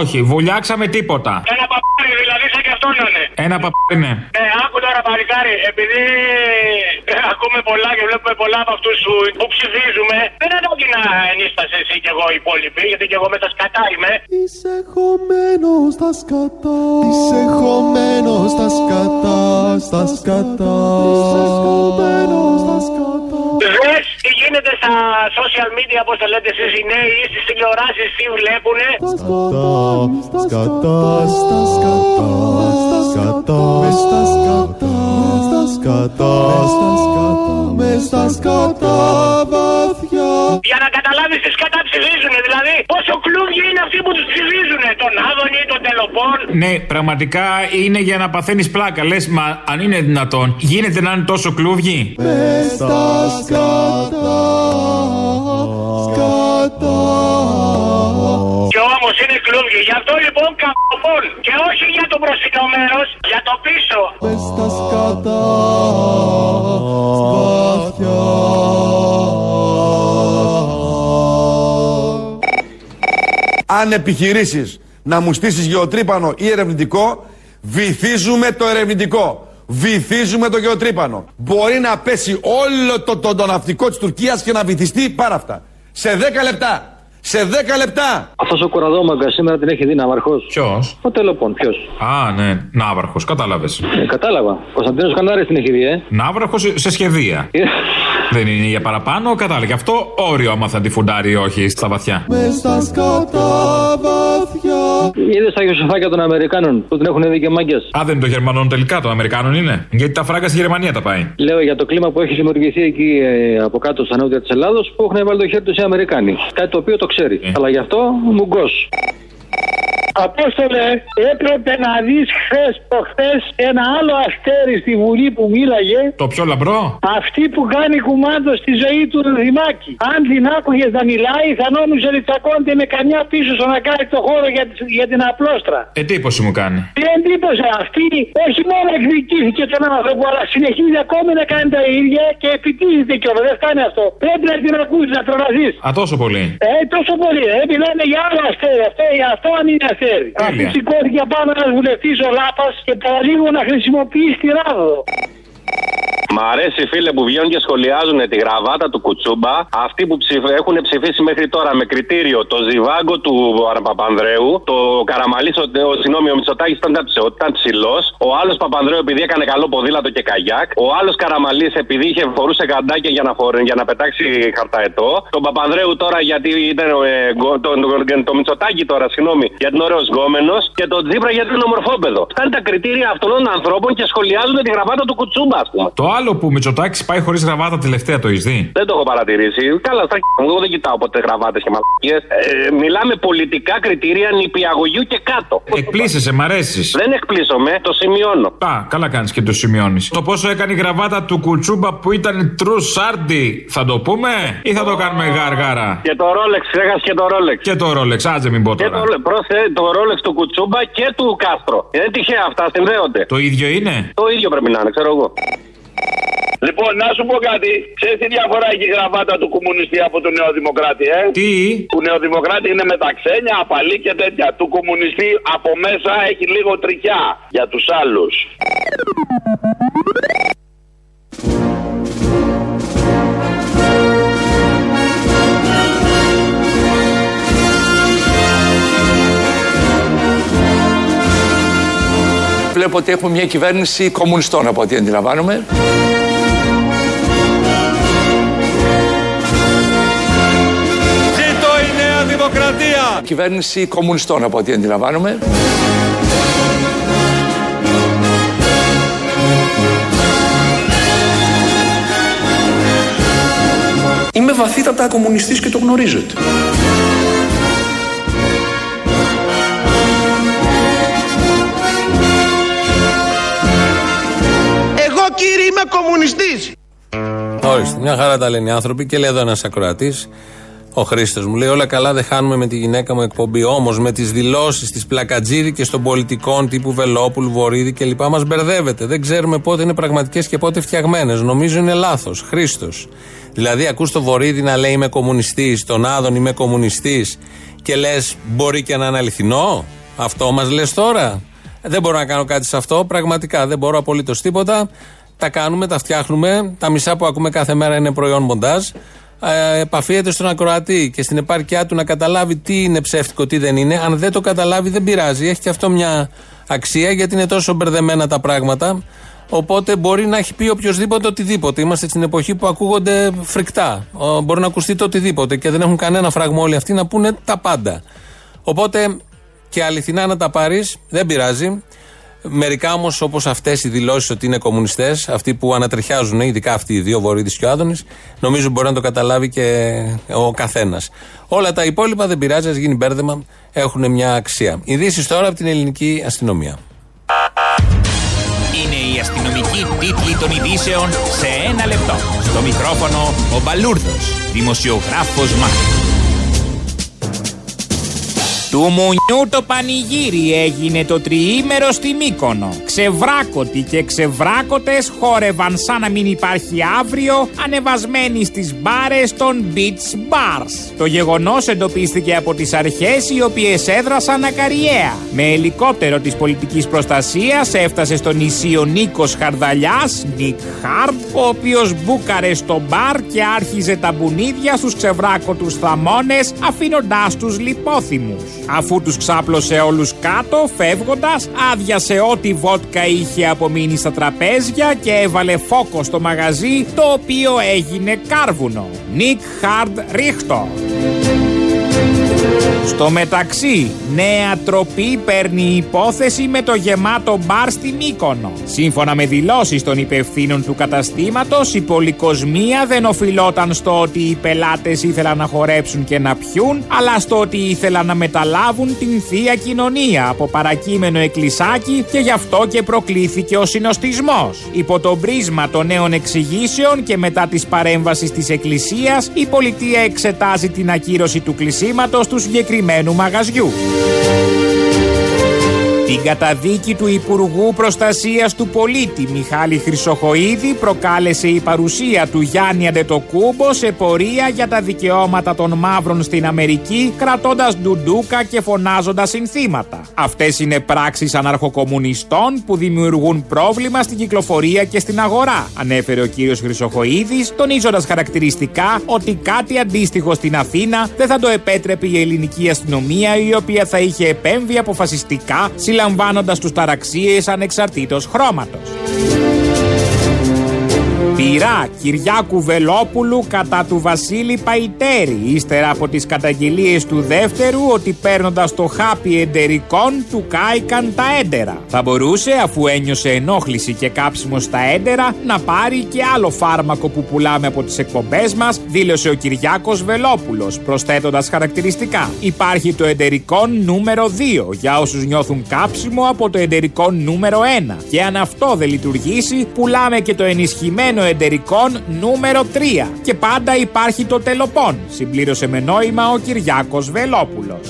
Όχι, βουλιάξαμε τίποτα. Ένα παπάρι, δηλαδή σαν και αυτό να είναι. Ένα παπάρι, ναι. Ναι, άκου τώρα παλικάρι, επειδή ε, ακούμε πολλά και βλέπουμε πολλά από αυτούς που, που ψηφίζουμε, δεν ανάγκη να ενίστασε εσύ και εγώ οι υπόλοιποι, γιατί και εγώ με τα σκατά είμαι. Είσαι χωμένο στα σκατά Είσαι χωμένο στα σκατά στα σκατά. Δες τι γίνεται στα social media, όπως το λέτε εσείς οι νέοι, στις τηλεοράσεις, τι βλέπουνε; Σκατά, σκατά, στα σκατά, στα σκατά, στα σκατά στα σκατά, μες στα σκατά βαθιά. Για να καταλάβεις τις σκατά ψηφίζουνε, δηλαδή πόσο κλούβιοι είναι αυτοί που τους ψηφίζουνε, τον Άδωνη, τον Τελοπών. Ναι, πραγματικά είναι για να παθαίνεις πλάκα. Λες, μα αν είναι δυνατόν, γίνεται να είναι τόσο κλούβιοι. Μες στα σκατά, σκατά. Και όμως είναι κλούβιοι, γι' αυτό λοιπόν καμπών και όχι για το μπροστινό μέρος, για το πίσω. Μες στα σκατά, βαθιά. Αν επιχειρήσεις να μου στήσεις γεωτρύπανο ή ερευνητικό, βυθίζουμε το ερευνητικό. Βυθίζουμε το γεωτρύπανο. Μπορεί να πέσει όλο το, το, το ναυτικό της Τουρκίας και να βυθιστεί πάρα αυτά. Σε 10 λεπτά. Σε 10 λεπτά. Αυτός ο κοραδόμαγκα σήμερα την έχει δει ναύαρχος. Ποιος; Ο Τελοπών, ποιος; Α, ναι, Ναύαρχος, κατάλαβες. Ε, κατάλαβα. Κωνσταντίνο Κανάρη την έχει δει, ε. Ναύαρχος σε σχεδία. Δεν είναι για παραπάνω, κατάλαβε. Αυτό όριο άμα θα τη φουντάρει ή όχι στα βαθιά. Μες στα σκατά βαθιά. Είδες τα γιοσοφάκια των Αμερικάνων που την έχουν δει και μάγκες; Α, δεν είναι των Γερμανών τελικά, των Αμερικάνων είναι. Γιατί τα φράγκα στη Γερμανία τα πάει. Λέω για το κλίμα που έχει δημιουργηθεί εκεί ε, από κάτω στα νότια της Ελλάδος που έχουν βάλει το χέρι τους οι Αμερικάνοι. Κάτι το οποίο το ξέρει. Αλλά γι' αυτό μουγκό. Απόστολε, έπρεπε να δεις χθες προχθές ένα άλλο αστέρι στη Βουλή που μίλαγε. Το πιο λαμπρό; Αυτή που κάνει κουμάντο στη ζωή του Δημάκη. Αν την άκουγες να μιλάει, θα νόμιζε ότι τσακώνεται με καμιά πίσω στο να κάνει το χώρο για, τη- για την απλόστρα. Εντύπωση μου κάνει; Τι εντύπωση αυτή, όχι μόνο εκδικήθηκε τον άνθρωπο, αλλά συνεχίζει ακόμη να κάνει τα ίδια και επιτίθεται κιόλας. Δεν φτάνει αυτό. Πρέπει να την ακούσεις, να τρομαζείς. Α, τόσο πολύ. Ε, τόσο πολύ. Ε, μιλάμε για άλλο αστέρι. Αυτό, για αυτό αν είναι αστέρι. Αυτή σηκώθηκε πάνω ένας βουλευτής ο Λάπας και παραλίγο να χρησιμοποιήσει τη ράδο. Μ' αρέσει φίλε που βγαίνουν και σχολιάζουν τη γραβάτα του Κουτσούμπα. Αυτοί που ψηφ- έχουν ψηφίσει μέχρι τώρα με κριτήριο το ζιβάγκο του Παπανδρέου, το Καραμαλής, ο, ο, συγγνώμη, ο Μητσοτάκης ήταν, ψ- ήταν ψηλός. Ο άλλος Παπανδρέου επειδή έκανε καλό ποδήλατο και καγιάκ. Ο άλλος Καραμαλής επειδή είχε φορούσε καντάκια για να, φορ- για να πετάξει χαρταετό. Τον Παπανδρέου τώρα γιατί ήταν ε, γκο- το, το, το, το Μητσοτάκη τώρα, συγγνώμη, γιατί είναι ωραίος γκόμενος. Και τον Τζίπρα γιατί είναι ομορφόπεδο. Αυτά είναι τα κριτήρια αυτών των ανθρώπων και σχολιάζουν τη γραβάτα του Κουτσούμπα, ας πούμε. Το άλλο που Μητσοτάκης πάει χωρίς γραβάτα τελευταία το έχεις δει; Δεν το έχω παρατηρήσει. Καλά, στα χ***α μου, εγώ δεν κοιτάω ποτέ γραβάτες και μαλακίες. Ε, μιλάμε πολιτικά κριτήρια νηπιαγωγείου και κάτω. Εκπλήσεσαι, μ' αρέσεις; Δεν εκπλήσωμαι, το σημειώνω. Α, καλά κάνεις και το σημειώνεις. Το πόσο έκανε η γραβάτα του Κουτσούμπα που ήταν true sardi, θα το πούμε; Ή θα το κάνουμε γαργάρα. Και το Rolex, ξέχασε και το Rolex. Και το Rolex, άτζε μην πω Και τώρα. το, πρόθε, το Rolex του Κουτσούμπα και του Κάστρο. Είναι τυχαία αυτά, συνδέονται. Το ίδιο είναι; Το ίδιο πρέπει να είναι, ξέρω εγώ. Λοιπόν, να σου πω κάτι. Ξέρεις τι διαφορά έχει η γραβάτα του κομμουνιστή από του νεοδημοκράτη, ε; Τι; Του νεοδημοκράτη είναι με τα ξένια, απαλή και τέτοια. Του κομμουνιστή από μέσα έχει λίγο τρικιά για τους άλλους. Βλέπω ότι έχουμε μια κυβέρνηση κομμουνιστών από ό,τι αντιλαμβάνομαι. Ζήτω η Νέα Δημοκρατία! Κυβέρνηση κομμουνιστών από ό,τι αντιλαμβάνομαι. Είμαι βαθύτατα κομμουνιστής και το γνωρίζετε. Κύριε είμαι κομμουνιστής. Ορίστε, μια χαρά τα λένε οι άνθρωποι και λέει εδώ ένας ακροατής, ο Χρήστος μου λέει: Όλα καλά, δεν χάνουμε με τη γυναίκα μου εκπομπή. Όμως με τις δηλώσεις της πλακατζίδικη των πολιτικών τύπου Βελόπουλου, Βορύδη κλπ. μας μπερδεύεται. Δεν ξέρουμε πότε είναι πραγματικές και πότε φτιαγμένες. Νομίζω είναι λάθος. Χρήστος. Δηλαδή, ακούς το Βορύδη να λέει Είμαι κομμουνιστής, τον Άδων είμαι κομμουνιστής και λες: Μπορεί και να είναι αληθινό. Αυτό μας λες τώρα. Δεν μπορώ να κάνω κάτι σε αυτό. Πραγματικά δεν μπορώ απολύτως τίποτα. Τα κάνουμε, τα φτιάχνουμε. Τα μισά που ακούμε κάθε μέρα είναι προϊόν μοντάζ. Ε, επαφίεται στον ακροατή και στην επάρκειά του να καταλάβει τι είναι ψεύτικο, τι δεν είναι. Αν δεν το καταλάβει, δεν πειράζει. Έχει και αυτό μια αξία γιατί είναι τόσο μπερδεμένα τα πράγματα. Οπότε μπορεί να έχει πει οποιοδήποτε οτιδήποτε. Είμαστε στην εποχή που ακούγονται φρικτά. Ο, Μπορεί να ακουστεί το οτιδήποτε και δεν έχουν κανένα φραγμό όλοι αυτοί να πούνε τα πάντα. Οπότε και αληθινά να τα πάρεις, δεν πειράζει. Μερικά όμως, όπως αυτές οι δηλώσεις ότι είναι κομμουνιστές, αυτοί που ανατριχιάζουν, ειδικά αυτοί οι δύο, Βορύδης και ο Άδωνης, νομίζω μπορεί να το καταλάβει και ο καθένας. Όλα τα υπόλοιπα δεν πειράζει, ας γίνει μπέρδεμα, έχουν μια αξία. Ειδήσεις τώρα από την ελληνική αστυνομία. Είναι η αστυνομική τίτλη των ειδήσεων σε ένα λεπτό. Στο μικρόφωνο ο Μπαλούρδος, δημοσιογράφος Μάρκος. Του μουνιού το πανηγύρι έγινε το τριήμερο στη Μύκονο. Ξεβράκωτοι και ξεβράκωτες χόρευαν σαν να μην υπάρχει αύριο, ανεβασμένοι στις μπάρες των beach bars. Το γεγονός εντοπίστηκε από τις αρχές οι οποίες έδρασαν ακαριέα. Με ελικόπτερο της πολιτικής προστασίας έφτασε στο νησί ο Νίκος Χαρδαλιάς, Νίκ Χάρντ, ο οποίος μπούκαρε στο μπαρ και άρχιζε τα μπουνίδια στους ξεβράκωτους θαμώνες αφήνοντάς τους λιπόθυμους. Αφού τους ξάπλωσε όλους κάτω, φεύγοντας, άδειασε ό,τι βότκα είχε απομείνει στα τραπέζια και έβαλε φόκο στο μαγαζί, το οποίο έγινε κάρβουνο. Νίκ Χαρντ Ρίχτο. Στο μεταξύ, νέα τροπή παίρνει η υπόθεση με το γεμάτο μπαρ στη Μύκονο. Σύμφωνα με δηλώσεις των υπευθύνων του καταστήματος, η πολυκοσμία δεν οφειλόταν στο ότι οι πελάτες ήθελαν να χορέψουν και να πιούν, αλλά στο ότι ήθελαν να μεταλάβουν την Θεία Κοινωνία από παρακείμενο εκκλησάκι και γι' αυτό και προκλήθηκε ο συνοστισμός. Υπό το πρίσμα των νέων εξηγήσεων και μετά της παρέμβασης της Εκκλησίας, η πολιτεία εξετάζει την ακύρωση του κλεισίματος του συγκεκριμένου μαγαζιού. Την καταδίκη του Υπουργού Προστασίας του Πολίτη Μιχάλη Χρυσοχοίδη προκάλεσε η παρουσία του Γιάννη Αντετοκούμπο σε πορεία για τα δικαιώματα των μαύρων στην Αμερική κρατώντας ντουντούκα και φωνάζοντας συνθήματα. Αυτές είναι πράξεις αναρχοκομμουνιστών που δημιουργούν πρόβλημα στην κυκλοφορία και στην αγορά, ανέφερε ο κύριος Χρυσοχοίδης, τονίζοντας χαρακτηριστικά ότι κάτι αντίστοιχο στην Αθήνα δεν θα το επέτρεπε η ελληνική αστυνομία η οποία θα είχε επέμβει αποφασιστικά συλλαμβάνοντας τους ταραξίες ανεξαρτήτως χρώματος. Πειρά Κυριάκου Βελόπουλου κατά του Βασίλη Παϊτέρη ύστερα από τις καταγγελίες του δεύτερου ότι παίρνοντας το χάπι εντερικών του κάηκαν τα έντερα. Θα μπορούσε αφού ένιωσε ενόχληση και κάψιμο στα έντερα να πάρει και άλλο φάρμακο που πουλάμε από τις εκπομπές μας δήλωσε ο Κυριάκος Βελόπουλος προσθέτοντας χαρακτηριστικά. Υπάρχει το εντερικών νούμερο 2 για όσους νιώθουν κάψιμο από το εντερικών νούμερο 1 και αν αυτό δεν λειτουργήσει πουλάμε και το ενισχυμένο εντερικών νούμερο 3. Και πάντα υπάρχει το τελοπών, συμπλήρωσε με νόημα ο Κυριάκος Βελόπουλος.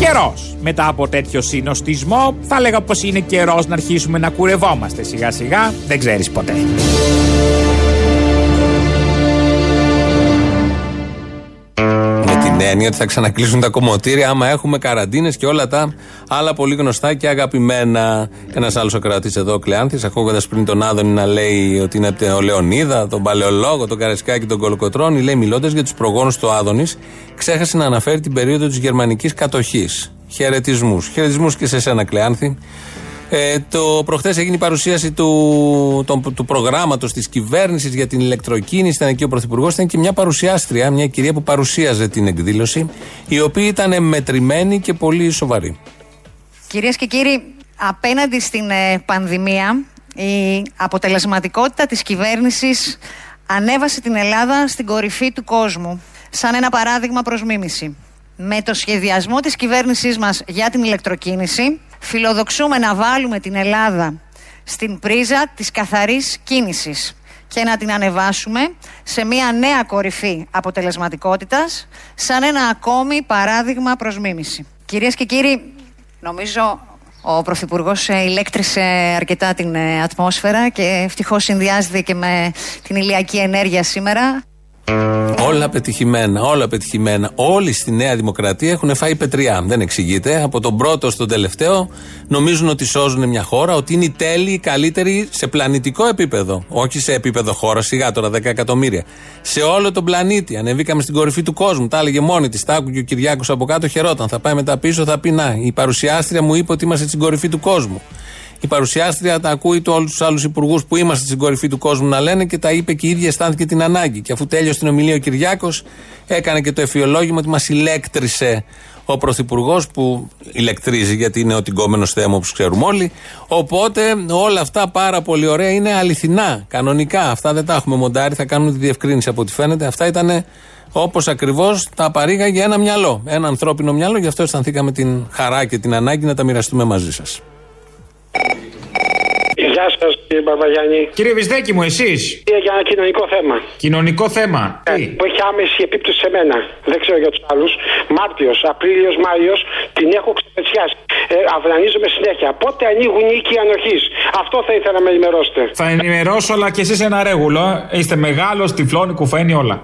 Καιρός. Μετά από τέτοιο συνοστισμό, θα λέγα πως είναι καιρός να αρχίσουμε να κουρευόμαστε σιγά σιγά, δεν ξέρεις ποτέ. Με την έννοια ότι θα ξανακλείσουν τα κομμωτήρια άμα έχουμε καραντίνες και όλα τα άλλα πολύ γνωστά και αγαπημένα. Ένας άλλος ακροατή εδώ, ο Κλεάνθης, ακούγοντας πριν τον Άδωνη να λέει ότι είναι ο Λεωνίδα, τον Παλαιολόγο, τον Καρεσκάκη, τον Κολοκοτρόνη, λέει μιλώντας για τους προγόνους του Άδωνης, ξέχασε να αναφέρει την περίοδο της γερμανικής κατοχής. Χαιρετισμούς. Χαιρετισμούς και σε σένα, Κλεάνθη. Ε, το προχθές έγινε η παρουσίαση του, του, του προγράμματος της κυβέρνησης για την ηλεκτροκίνηση. Ήταν εκεί ο Πρωθυπουργός. Ήταν και μια παρουσιάστρια, μια κυρία που παρουσίαζε την εκδήλωση, η οποία ήταν μετρημένη και πολύ σοβαρή. Κυρίες και κύριοι, απέναντι στην ε, πανδημία, η αποτελεσματικότητα της κυβέρνησης ανέβασε την Ελλάδα στην κορυφή του κόσμου, σαν ένα παράδειγμα προς μίμηση. Με το σχεδιασμό της κυβέρνησής μας για την ηλεκτροκίνηση, φιλοδοξούμε να βάλουμε την Ελλάδα στην πρίζα της καθαρής κίνησης και να την ανεβάσουμε σε μια νέα κορυφή αποτελεσματικότητας σαν ένα ακόμη παράδειγμα προς μίμηση. Κυρίες και κύριοι, νομίζω ο Πρωθυπουργός ηλέκτρισε αρκετά την ε, ατμόσφαιρα και ευτυχώς συνδυάζεται και με την ηλιακή ενέργεια σήμερα. Όλα πετυχημένα, όλα πετυχημένα. Όλοι στη Νέα Δημοκρατία έχουν φάει πετριά. Δεν εξηγείται. Από τον πρώτο στον τελευταίο νομίζουν ότι σώζουν μια χώρα, ότι είναι οι τέλειοι, οι καλύτεροι σε πλανητικό επίπεδο. Όχι σε επίπεδο χώρα, σιγά τώρα 10 εκατομμύρια. Σε όλο τον πλανήτη. Ανεβήκαμε στην κορυφή του κόσμου. Τα έλεγε μόνη της. Τα άκουγε ο Κυριάκος από κάτω, χαιρόταν. Θα πάει μετά πίσω, θα πει Να, η παρουσιάστρια μου είπε ότι είμαστε στην κορυφή του κόσμου. Η παρουσιάστρια τα ακούει του όλους τους άλλους υπουργούς που είμαστε στην κορυφή του κόσμου να λένε και τα είπε και η ίδια αισθάνθηκε την ανάγκη. Και αφού τέλειωσε την ομιλία ο Κυριάκος, έκανε και το εφιολόγημα ότι μας ηλέκτρισε ο Πρωθυπουργός που ηλεκτρίζει γιατί είναι ο τυγκόμενος θέμα όπως ξέρουμε όλοι. Οπότε όλα αυτά πάρα πολύ ωραία είναι αληθινά, κανονικά. Αυτά δεν τα έχουμε μοντάρει, θα κάνουμε τη διευκρίνηση από ό,τι φαίνεται. Αυτά ήταν όπως ακριβώς τα παρήγαγε ένα μυαλό, ένα ανθρώπινο μυαλό. Γι' αυτό αισθανθήκαμε την χαρά και την ανάγκη να τα μοιραστούμε μαζί σας. Γεια σας, κύριε Μπαρβαγιάννη. Κύριε Βυσδέκη μου, εσείς; Για ένα κοινωνικό θέμα. Κοινωνικό θέμα. Ε, Τι; που έχει άμεση επίπτωση σε μένα. Δεν ξέρω για τους άλλους. Μάρτιος, Απρίλιος, Μάιος την έχω ξεπετσιάσει. Ε, αυλανίζομαι συνέχεια. Πότε ανοίγουν οι οίκοι ανοχής. Αυτό θα ήθελα να με ενημερώσετε. Θα ενημερώσω, αλλά και εσείς ένα ρέγουλο. Είστε μεγάλος, τυφλώνει, κουφαίνει όλα.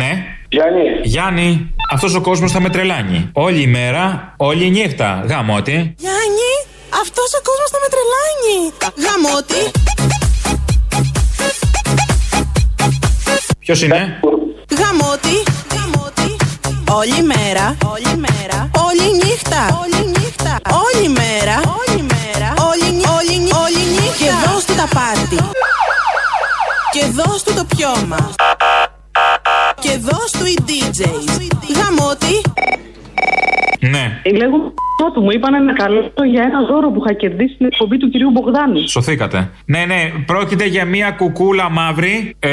Ναι. Γιάννη. Γιάννη, αυτός ο κόσμος θα με τρελάνει. Όλη η μέρα, όλη η νύχτα. Γάμοτι. Γιάννη, αυτός ο κόσμος θα με τρελάνει. Γαμώτη. Ποιος είναι; Γαμώτη. Γαμώτη. Όλη μέρα. Όλη μέρα. Όλη νύχτα. Όλη νύχτα. Όλη μέρα. Όλη μέρα. Όλη, νύ- όλη, νύ- όλη νύχτα. Και δώσ' του τα πάρτι. Και δώσ' του το πιώμα. Και δώσ' του οι DJs. Γαμώτη. Ναι. Λέγω του μου είπαν ένα καλό για ένα δώρο που είχα κερδίσει στην εκπομπή του κυρίου Μπογδάνου. Σωθήκατε. Ναι, ναι, πρόκειται για μια κουκούλα μαύρη. Ε,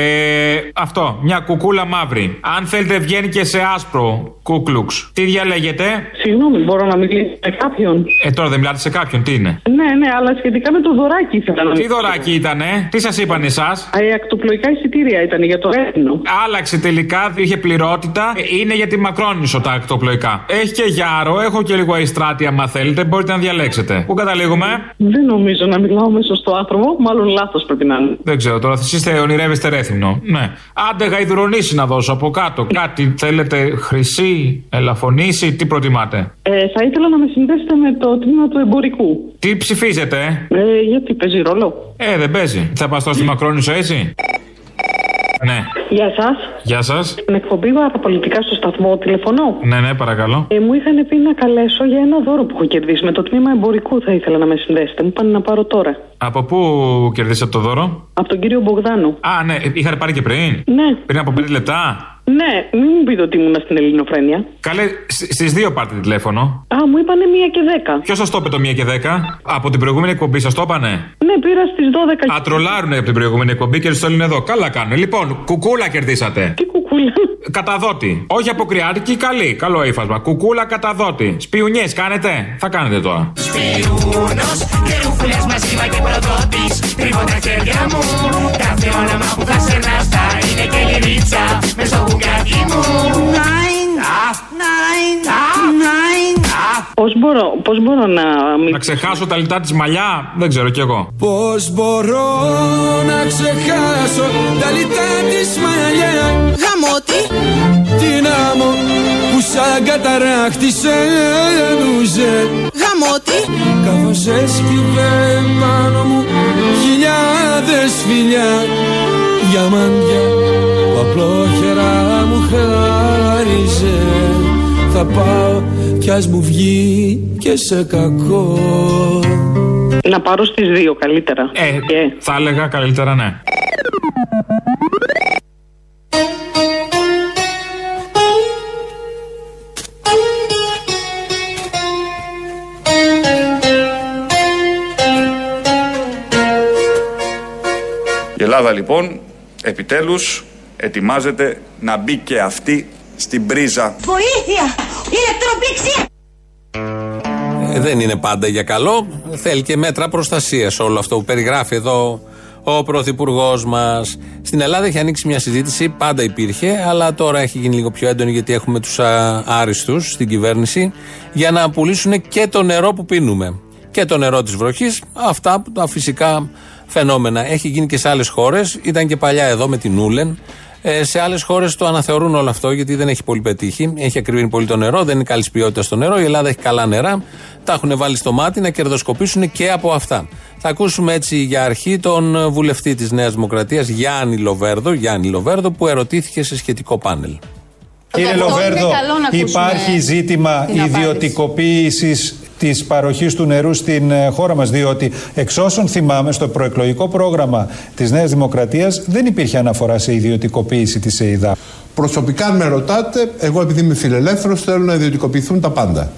αυτό, μια κουκούλα μαύρη. Αν θέλετε, βγαίνει και σε άσπρο κούκλουξ. Τι διαλέγετε; Συγγνώμη, μπορώ να μιλήσω με κάποιον. Ε, τώρα δεν μιλάτε σε κάποιον, τι είναι; Ναι, ναι, αλλά σχετικά με το δωράκι ήθελα να Τι δωράκι ήτανε, τι σας είπαν εσάς; Ε, ακτοπλοϊκά εισιτήρια ήταν για το Ρέθινο. Άλλαξε τελικά, είχε πληρότητα. Ε, Είναι για τη Μακρόνισο τα ακτοπλοϊκά. Έχει και Γιάρο, έχω και λίγο Αϊστράτη, άμα θέλετε, μπορείτε να διαλέξετε. Πού καταλήγουμε; Δεν νομίζω να μιλάω με σωστό άνθρωπο, μάλλον λάθος πρέπει να είναι. Δεν ξέρω τώρα, εσείς είστε ονειρεύεστε ρέθυμνο. Ναι. Άντε γαϊδουρονήσει να δώσω από κάτω. Κάτι θέλετε, χρυσή, ελαφωνήσει, τι προτιμάτε; Ε, θα ήθελα να με συνδέσετε με το τμήμα του εμπορικού. Τι ψηφίζετε, Ε, γιατί παίζει ρόλο; Ε, δεν παίζει. Θα πας τώρα στη Μακρόνισο έτσι; Ναι. Γεια σας. Γεια σας. Την εκπομπή παραπολιτικά στο σταθμό τηλεφωνώ. Ναι, ναι, παρακαλώ. Ε, μου είχαν πει να καλέσω για ένα δώρο που έχω κερδίσει. Με το τμήμα εμπορικού θα ήθελα να με συνδέσετε. Μου πάνε να πάρω τώρα. Από πού κερδίσατε το δώρο; Από τον κύριο Μπογδάνο. Α, ναι, είχατε πάρει και πριν; Ναι. Πριν από 5 λεπτά; Ναι, μην μου πείτε ότι ήμουν στην Ελληνοφρένεια. Καλέ, στις δύο πάρτε τηλέφωνο. Α, μου είπανε μία και δέκα. Ποιος σας το είπε το 1 και 10. Από την προηγούμενη εκπομπή σας το είπανε; Ναι, πήρα στις 12. Α, τρολάρουνε από την προηγούμενη εκπομπή και τους στέλνουν εδώ. Καλά κάνουν. Λοιπόν, κουκούλα κερδίσατε. Τι κουκούλα. Καταδότη. Όχι αποκριάτικη, καλή. Καλό ύφασμα. Κουκούλα καταδότη. Σπιουνιές κάνετε; Θα κάνετε τώρα. Σπιούνος και ρούφουλες μαζίμα και προδότης Τρίβω τα χέρια μου Κάθε όνομα που θα σερνάς θα είναι και λυρίτσα Μες στο μπουκάκι μου Nine. Nine. Nine. Πώς μπορώ, πώς μπορώ να μην... Να ξεχάσω τα λιτά της μαλλιά. Δεν ξέρω κι εγώ. Πώς μπορώ να ξεχάσω τα λιτά της μαλλιά; Γαμώτη. Την άμμο που σαν καταράκτη σε ένουζε Γαμώτη. Καθώς έσκυβε πάνω μου χιλιάδες φιλιά Διαμάντια που απλόχερα μου χάριζε Θα πάω κι ας μου βγει και σε κακό Να πάρω στις δύο καλύτερα. Ε, θα έλεγα καλύτερα ναι. Η Ελλάδα λοιπόν επιτέλους ετοιμάζεται να μπει και αυτή στην πρίζα. Βοήθεια! Ηλεκτροπληξία! Ε, δεν είναι πάντα για καλό. Θέλει και μέτρα προστασίας όλο αυτό που περιγράφει εδώ ο Πρωθυπουργός μας. Στην Ελλάδα έχει ανοίξει μια συζήτηση, πάντα υπήρχε, αλλά τώρα έχει γίνει λίγο πιο έντονη γιατί έχουμε τους άριστους στην κυβέρνηση για να πουλήσουν και το νερό που πίνουμε. Και το νερό της βροχής, αυτά τα φυσικά φαινόμενα. Έχει γίνει και σε άλλες χώρες, ήταν και παλιά εδώ με την Ούλεν. Ε, σε άλλες χώρες το αναθεωρούν όλο αυτό γιατί δεν έχει πολύ πετύχει. Έχει ακριβήνει πολύ το νερό, δεν είναι καλής ποιότητας το νερό. Η Ελλάδα έχει καλά νερά. Τα έχουν βάλει στο μάτι να κερδοσκοπήσουν και από αυτά. Θα ακούσουμε έτσι για αρχή τον βουλευτή της Νέας Δημοκρατίας, Γιάννη Λοβέρδο, Γιάννη Λοβέρδο, που ερωτήθηκε σε σχετικό πάνελ. Κύριε Αυτό είναι Λοβέρδο, καλό να ακούσουμε υπάρχει ζήτημα την απάντηση. ιδιωτικοποίησης της παροχής του νερού στην ε, χώρα μας. Διότι εξ όσων θυμάμαι, στο προεκλογικό πρόγραμμα της Νέας Δημοκρατίας δεν υπήρχε αναφορά σε ιδιωτικοποίηση της ΕΙΔΑ. Προσωπικά αν με ρωτάτε, εγώ επειδή είμαι φιλελεύθερος, θέλω να ιδιωτικοποιηθούν τα πάντα.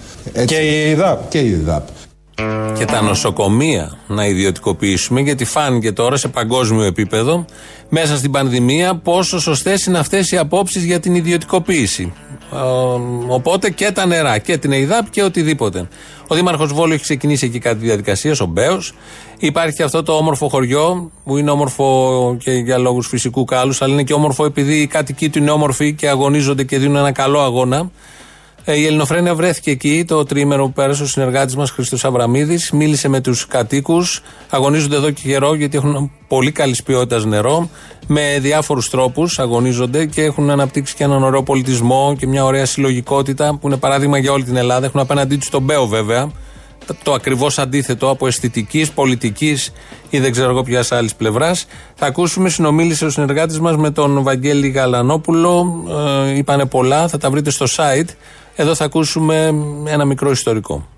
Και η ΕΙΔΑΠ. Και η ΕΙΔΑΠ. Και τα νοσοκομεία να ιδιωτικοποιήσουμε, γιατί φάνηκε τώρα σε παγκόσμιο επίπεδο, μέσα στην πανδημία, πόσο σωστές είναι αυτές οι απόψεις για την ιδιωτικοποίηση. Ε, οπότε και τα νερά και την ΕΙΔΑΠ και οτιδήποτε. Ο Δήμαρχος Βόλου έχει ξεκινήσει εκεί κάτι διαδικασίες, ο Μπέος. Υπάρχει αυτό το όμορφο χωριό που είναι όμορφο και για λόγους φυσικού κάλους, αλλά είναι και όμορφο επειδή οι κάτοικοι του είναι όμορφοι και αγωνίζονται και δίνουν ένα καλό αγώνα. Ε, η Ελληνοφρένεια βρέθηκε εκεί το τρίμερο που πέρασε ο συνεργάτης μας Χριστό Αβραμίδης. Μίλησε με τους κατοίκους. Αγωνίζονται εδώ και καιρό γιατί έχουν πολύ καλής ποιότητας νερό. Με διάφορους τρόπους αγωνίζονται και έχουν αναπτύξει και έναν ωραίο πολιτισμό και μια ωραία συλλογικότητα που είναι παράδειγμα για όλη την Ελλάδα. Έχουν απέναντί τους τον Μπέο βέβαια. Το ακριβώς αντίθετο από αισθητικής, πολιτικής ή δεν ξέρω εγώ ποιας άλλης πλευράς. Θα ακούσουμε, συνομίλησε ο συνεργάτης μας με τον Βαγγέλη Γαλανόπουλο. Ε, είπανε πολλά, θα τα βρείτε στο site. Εδώ θα ακούσουμε ένα μικρό ιστορικό.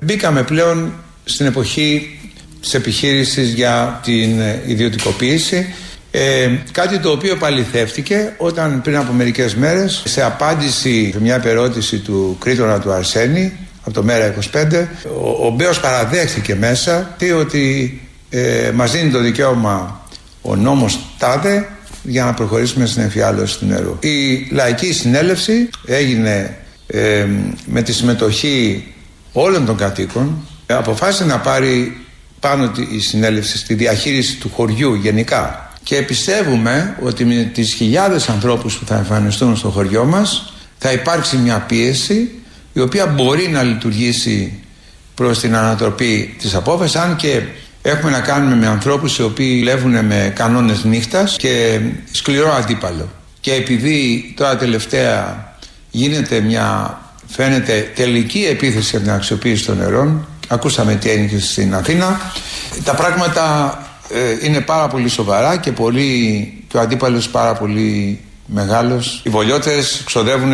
Μπήκαμε πλέον στην εποχή της επιχείρησης για την ε, ιδιωτικοποίηση ε, κάτι το οποίο παληθεύτηκε όταν πριν από μερικές μέρες σε απάντηση σε μια ερώτηση του Κρήτονα του Αρσένη από το Μέρα 25 ο, ο Μπέος παραδέχθηκε μέσα ότι ε, μας δίνει το δικαίωμα ο νόμος τάδε για να προχωρήσουμε στην εμφιάλωση του νερού. Η λαϊκή συνέλευση έγινε ε, με τη συμμετοχή όλων των κατοίκων αποφάσισε να πάρει πάνω η συνέλευση στη διαχείριση του χωριού γενικά. Και πιστεύουμε ότι με τις χιλιάδες ανθρώπους που θα εμφανιστούν στο χωριό μας θα υπάρξει μια πίεση η οποία μπορεί να λειτουργήσει προς την ανατροπή της απόφασης αν και έχουμε να κάνουμε με ανθρώπους οι οποίοι δουλεύουν με κανόνες νύχτας και σκληρό αντίπαλο. Και επειδή τώρα τελευταία γίνεται μια φαίνεται τελική επίθεση από την αξιοποίηση των νερών. Ακούσαμε τι έγινε στην Αθήνα. Τα πράγματα ε, είναι πάρα πολύ σοβαρά και, πολύ, και ο αντίπαλος πάρα πολύ μεγάλος. Οι βολιώτες ξοδεύουν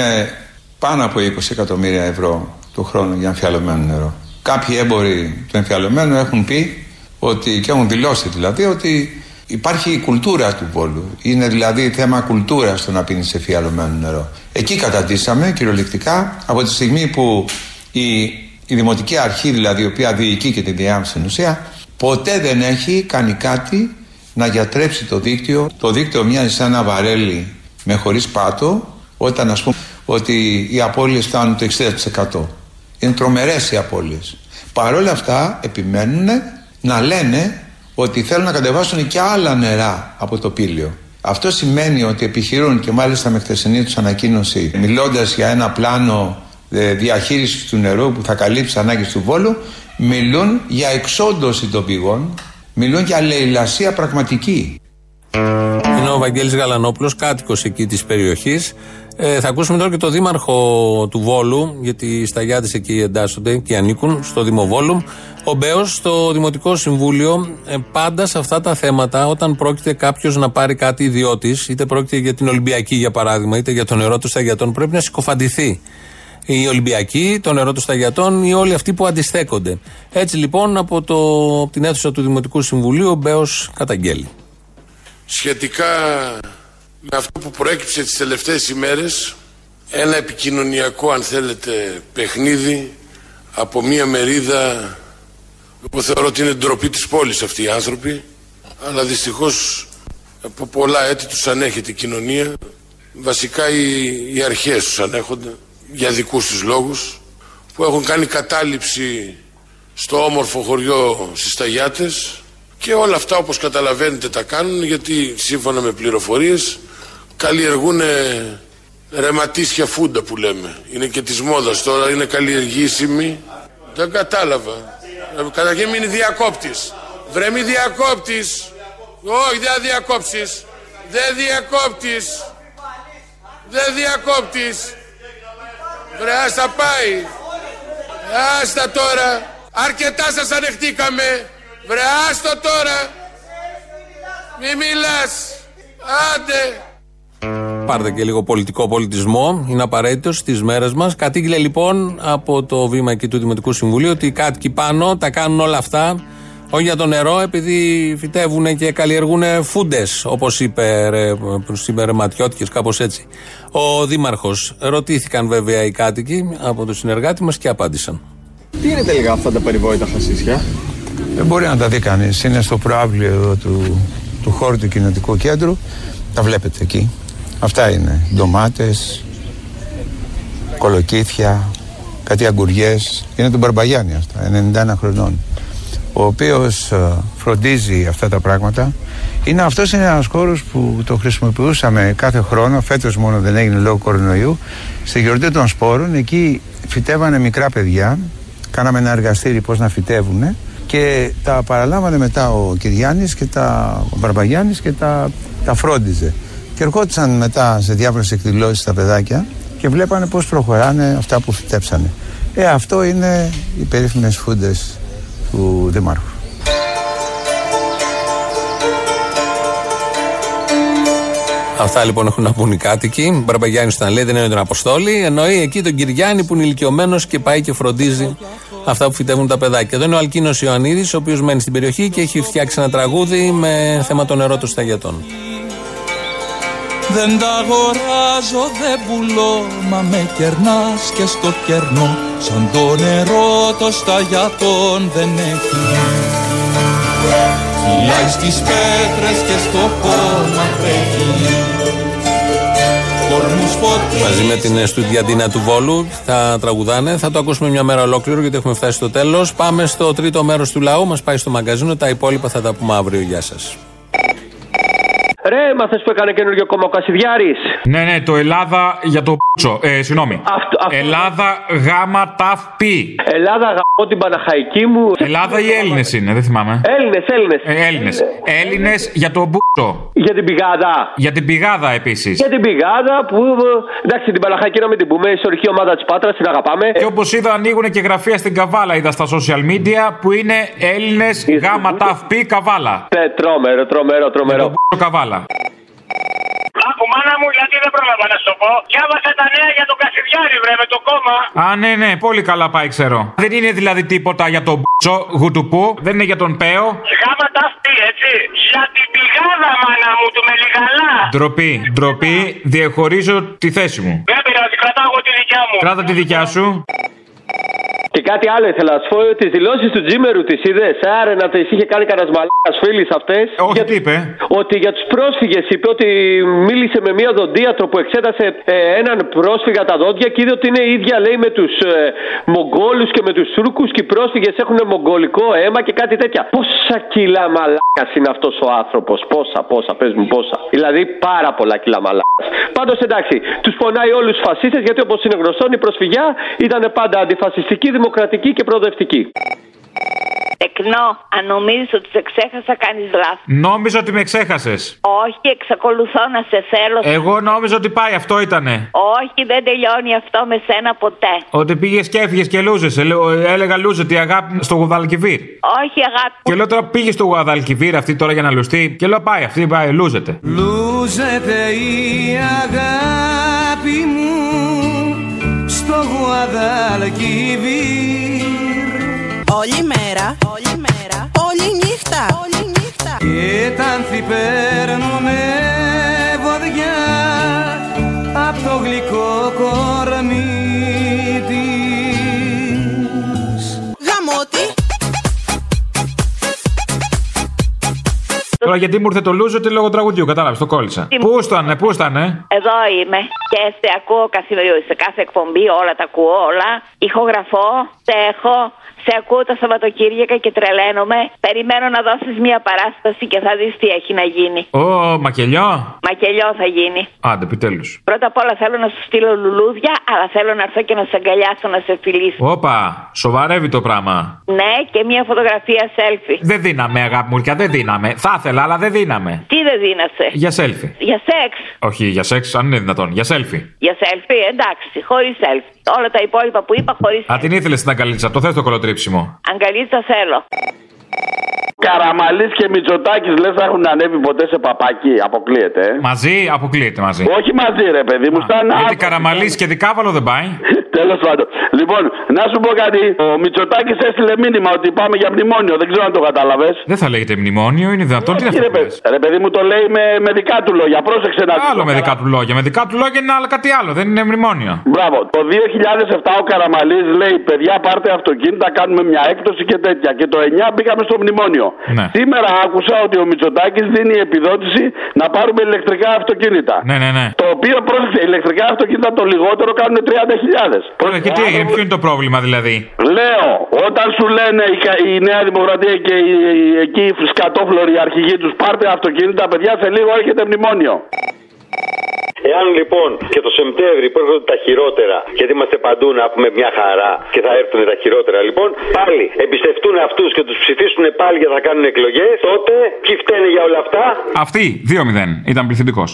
πάνω από 20 εκατομμύρια ευρώ το χρόνο για εμφιαλωμένο νερό. Κάποιοι έμποροι του εμφιαλωμένου έχουν πει ότι, και έχουν δηλώσει δηλαδή ότι Υπάρχει η κουλτούρα του Βόλου. Είναι δηλαδή θέμα κουλτούρας το να πίνεις σε φιαλωμένο νερό. Εκεί καταντήσαμε κυριολεκτικά από τη στιγμή που η, η Δημοτική Αρχή, δηλαδή η οποία διοικεί και τη διάμεση στην ουσία, ποτέ δεν έχει κάνει κάτι να γιατρέψει το δίκτυο. Το δίκτυο μοιάζει σαν ένα βαρέλι με χωρίς πάτο, όταν ας πούμε ότι οι απώλειες φτάνουν το 60%. Είναι τρομερές οι απώλειες. Παρ' όλα αυτά επιμένουν να λένε ότι θέλουν να κατεβάσουν και άλλα νερά από το πύλιο. Αυτό σημαίνει ότι επιχειρούν και μάλιστα με χθεσινή τους ανακοίνωση, μιλώντας για ένα πλάνο ε, διαχείρισης του νερού που θα καλύψει τι ανάγκες του Βόλου, μιλούν για εξόντωση των πηγών, μιλούν για λαιλασία πραγματική. Είναι ο Βαγγέλης Γαλανόπουλος, κάτοικος εκεί της περιοχής. Ε, θα ακούσουμε τώρα και το δήμαρχο του Βόλου, γιατί οι σταγιάτε εκεί εντάσσονται και ανήκουν στο Δημοβόλου. Ο Μπέος στο Δημοτικό Συμβούλιο, ε, πάντα σε αυτά τα θέματα, όταν πρόκειται κάποιος να πάρει κάτι ιδιώτης, είτε πρόκειται για την Ολυμπιακή για παράδειγμα, είτε για το νερό των σταγιατών, πρέπει να συκοφαντηθεί. Οι Ολυμπιακοί, το νερό των σταγιατών ή όλοι αυτοί που αντιστέκονται. Έτσι λοιπόν από, το, από την αίθουσα του Δημοτικού Συμβουλίου ο Μπέος καταγγέλει. Σχετικά με αυτό που προέκυψε τις τελευταίες ημέρες ένα επικοινωνιακό αν θέλετε παιχνίδι από μια μερίδα που θεωρώ ότι είναι ντροπή της πόλης αυτοί οι άνθρωποι αλλά δυστυχώς από πολλά έτη τους ανέχεται η κοινωνία. Βασικά οι, οι αρχές τους ανέχονται για δικούς τους λόγους που έχουν κάνει κατάληψη στο όμορφο χωριό στις Ταγιάτες και όλα αυτά όπως καταλαβαίνετε τα κάνουν γιατί σύμφωνα με πληροφορίες καλλιεργούν ρεματίσια φούντα που λέμε. Είναι και της μόδας τώρα, είναι καλλιεργήσιμη. Δεν κατάλαβα. Ε, καταρχήν μην διακόπτης. Βρε μη διακόπτης. Όχι δεν διακόψεις. Δεν διακόπτης. Δεν διακόπτης. Βρε άστα πάει. Άστα τώρα. Αρκετά σας ανεχτήκαμε. Βρε άστο τώρα. Μη μιλάς. Άντε. Πάρτε και λίγο πολιτικό πολιτισμό. Είναι απαραίτητο στις μέρες μας. Κατήγγειλε λοιπόν από το βήμα εκεί του Δημοτικού Συμβουλίου ότι οι κάτοικοι πάνω τα κάνουν όλα αυτά. Όχι για το νερό, επειδή φυτεύουν και καλλιεργούν φούντες, όπως είπε, ρε, είπε ρε Ματιώτικες, κάπως έτσι. Ο Δήμαρχος. Ρωτήθηκαν βέβαια οι κάτοικοι από τον συνεργάτη μας και απάντησαν. Τι είναι τελικά αυτά τα περιβόητα χασίσια. Δεν μπορεί να τα δει κανείς. Είναι στο προάβλιο εδώ του, του χώρου του κοινωτικού κέντρου. Τα βλέπετε εκεί. Αυτά είναι. Ντομάτες, κολοκύθια, κάτι αγκουριές. Είναι του Μπαρμπαγιάννη αυτά, 91 χρονών. Ο οποίος φροντίζει αυτά τα πράγματα. Είναι αυτός είναι ένας χώρος που το χρησιμοποιούσαμε κάθε χρόνο. Φέτος μόνο δεν έγινε λόγω κορονοϊού. Στη γιορτή των σπόρων, εκεί φυτεύανε μικρά παιδιά. Κάναμε ένα εργαστήρι πώς να φυτεύουν και τα παραλάβανε μετά ο Κυριάννης και τα, ο Μπαρμπαγιάννης και τα, τα φρόντιζε. Και ερχόντουσαν μετά σε διάφορες εκδηλώσεις τα παιδάκια και βλέπανε πώς προχωράνε αυτά που φυτέψανε. Ε, αυτό είναι οι περίφημες φούντες του Δήμαρχου. Αυτά λοιπόν έχουν να πούν οι κάτοικοι. Μπαρμπαγιάννης όταν λέει δεν εννοεί τον Αποστόλη, εννοεί εκεί τον Κυριάννη που είναι ηλικιωμένος και πάει και φροντίζει αυτά που φυτεύουν τα παιδάκια. Εδώ είναι ο Αλκίνος Ιωαννίδης, ο οποίος μένει στην περιοχή και έχει φτιάξει ένα τραγούδι με θέμα το νερό των σταγιατών. Δεν τα αγοράζω, δεν πουλώ, μα με κερνάς και στο κερνό Σαν το νερό το σταγιατών δεν έχει Φυλάει στις πέτρες και στο κόμμα τρέχει Κορμούς φωτιές Μαζί με την Στουδιαντίνα του Βόλου θα τραγουδάνε. Θα το ακούσουμε μια μέρα ολόκληρο γιατί έχουμε φτάσει στο τέλος. Πάμε στο τρίτο μέρος του λαού. Μας πάει στο μαγκαζίνο. Τα υπόλοιπα θα τα πούμε αύριο. Γεια σας. Ρε, μάθε που έκανε καινούριο κόμμα ο Κασιδιάρης; Ναι, ναι, το Ελλάδα για το πούτσο. Ε, συγγνώμη. Ελλάδα γάμα ταφ πι. Ελλάδα γαμώ την Παναχαϊκή μου. Ελλάδα ή Έλληνες είναι, δεν θυμάμαι. Έλληνες, Έλληνες. Ε, Έλληνες. Έλληνες για το μπούτσο. Για την πηγάδα. Για την πηγάδα επίσης. Για την πηγάδα που. Εντάξει, την Παναχαϊκή να μην την πούμε. Ιστορική ομάδα της Πάτρας, την αγαπάμε. Και όπως είδα, ανοίγουν και γραφεία στην Καβάλα, είδα στα social media που είναι Έλληνες γάμα ταφ πι καβάλα. Ναι, τρόμερο, τρομερό, τρομερό. Το καβάλα. Άκου μάνα μου, γιατί δεν πρόλαβα να σου το πω. Διάβασα τα νέα για τον Κασιδιάρη, βρε, με το κόμμα. Α, ναι, ναι, πολύ καλά πάει, ξέρω. Δεν είναι δηλαδή τίποτα για τον μπτσο γουτουπού, δεν είναι για τον Πέο. Γάμα τα αυτή, έτσι. Για την πηγάδα, μάνα μου, του Μελιγαλά. Ντροπή, ντροπή, διαχωρίζω τη θέση μου. Δεν πειράζει, κρατάω εγώ τη δικιά μου. Κράτα τη δικιά σου. Και κάτι άλλο ήθελα να σου πω, τις δηλώσεις του Τζίμερου τις είδες. Άρε να τις είχε κάνει κανένας μαλάκας φίλης αυτές. Όχι, τι είπε; Ότι για τους πρόσφυγες είπε ότι μίλησε με μία δοντίατρο που εξέτασε ε, έναν πρόσφυγα τα δόντια και είδε ότι είναι ίδια λέει με τους ε, Μογγόλους και με τους Τούρκου και οι πρόσφυγες έχουν μογγολικό αίμα και κάτι τέτοια. Πόσα κιλά μαλάκας είναι αυτός ο άνθρωπος, πόσα, πόσα, πες μου πόσα. Δηλαδή πάρα πολλά κιλά μαλάκας. Πάντως εντάξει, τους πονάει όλους του φασίστες γιατί όπως είναι γνωστό η προσφυγιά ήταν πάντα αντιφασιστική, δημοκρατική και προοδευτική. Τεκνό, αν νομίζεις ότι σε ξέχασα, κάνεις λάθος. Νόμιζα ότι με ξέχασες. Όχι, εξακολουθώ να σε θέλω. Εγώ νόμιζα ότι πάει, αυτό ήτανε. Όχι, δεν τελειώνει αυτό με σένα ποτέ. Ότι πήγες και έφυγες και λούζε. Έλεγα λούζε τη αγάπη στο Γουδαλκιβίρ. Όχι, αγάπη. Και λέω τώρα πήγε στο Γουδαλκιβίρ αυτή τώρα για να λουστεί. Και λέω πάει, αυτή πάει, λούζεται. Λούζεται η αγάπη μου στο Γουαδαλκιβίρ Όλη μέρα, όλη μέρα, όλη νύχτα, όλη νύχτα. και τα άνθη παίρνουνε βοδιά απ' το γλυκό κορμί Τώρα γιατί μου ήρθε το λούζο λόγω τραγουδιού, κατάλαβες, το κόλλησα. Τι- Πού ήταν, πού ήταν, Εδώ είμαι και σε ακούω καθημερινά. Σε κάθε εκπομπή όλα τα ακούω όλα. Ηχογραφώ, σε έχω, σε ακούω τα Σαββατοκύριακα και τρελαίνομαι. Περιμένω να δώσεις μια παράσταση και θα δεις τι έχει να γίνει. Ω, μακελιό. Μακελιό θα γίνει. Άντε, επιτέλους. Πρώτα απ' όλα θέλω να σου στείλω λουλούδια, αλλά θέλω να έρθω και να σε αγκαλιάσω, να σε φιλήσω. Όπα, σοβαρεύει το πράγμα. Ναι, και μια φωτογραφία selfie. Δεν δίναμε, αγάπη μου, δεν δίναμε. Θα ήθελα, αλλά δεν δίναμε. Τι δεν δίνασε; Για selfie. Για σεξ. Όχι, για σεξ, αν είναι δυνατόν. Για selfie. Για selfie, εντάξει, χωρίς selfie. Όλα τα υπόλοιπα που είπα χωρίς Α, την ήθελες στην αγκαλίτσα, το θες το κολοτρίψιμο. Αγκαλίτσα θέλω. Καραμαλής και Μητσοτάκης λες θα έχουν ανέβει ποτέ σε παπάκι. Αποκλείεται. ε. Μαζί, αποκλείεται μαζί. Όχι μαζί, ρε παιδί μου, στα Γιατί Καραμαλής και Δικάβαλο δεν πάει; *laughs* Τέλος πάντων. Λοιπόν, να σου πω κάτι. Ο Μητσοτάκης έστειλε μήνυμα ότι πάμε για μνημόνιο. Δεν ξέρω αν το κατάλαβε. Δεν θα λέγεται μνημόνιο, είναι δυνατόν. Τι είναι αυτό. Ρε, που παιδί, λες; ρε παιδί μου το λέει με, με δικά του λόγια. Πρόσεξε να Άλλο με δικά του λόγια. Με δικά του λόγια είναι άλλο κάτι άλλο. Δεν είναι μνημόνιο. Μπράβο. Το 2007 ο Καραμαλής λέει: Παιδιά, πάρτε αυτοκίνητα, κάνουμε μια έκπτωση και τέτοια. Και το 9 μπήκαμε στο μνημόνιο. Ναι. Σήμερα άκουσα ότι ο Μητσοτάκης δίνει επιδότηση να πάρουμε ηλεκτρικά αυτοκίνητα. Ναι, ναι, ναι. Το οποίο πρόσεξε, ηλεκτρικά αυτοκίνητα το λιγότερο κάνουν 30.000. Τώρα, και τι έγινε, ποιο είναι το πρόβλημα δηλαδή; Λέω, όταν σου λένε η, κα- η Νέα Δημοκρατία και οι, οι- εκεί οι σκατόφλωροι οι αρχηγοί τους πάρτε αυτοκίνητα, παιδιά σε λίγο έρχεται μνημόνιο. Εάν λοιπόν και το Σεπτέμβρη που τα χειρότερα, γιατί είμαστε παντού να πούμε μια χαρά και θα έρθουν τα χειρότερα λοιπόν, πάλι εμπιστευτούν αυτούς και τους ψηφίσουν πάλι για να κάνουν εκλογές, τότε ποιοι φταίνε για όλα αυτά; αυτοί 2-0 ήταν πληθυντικός.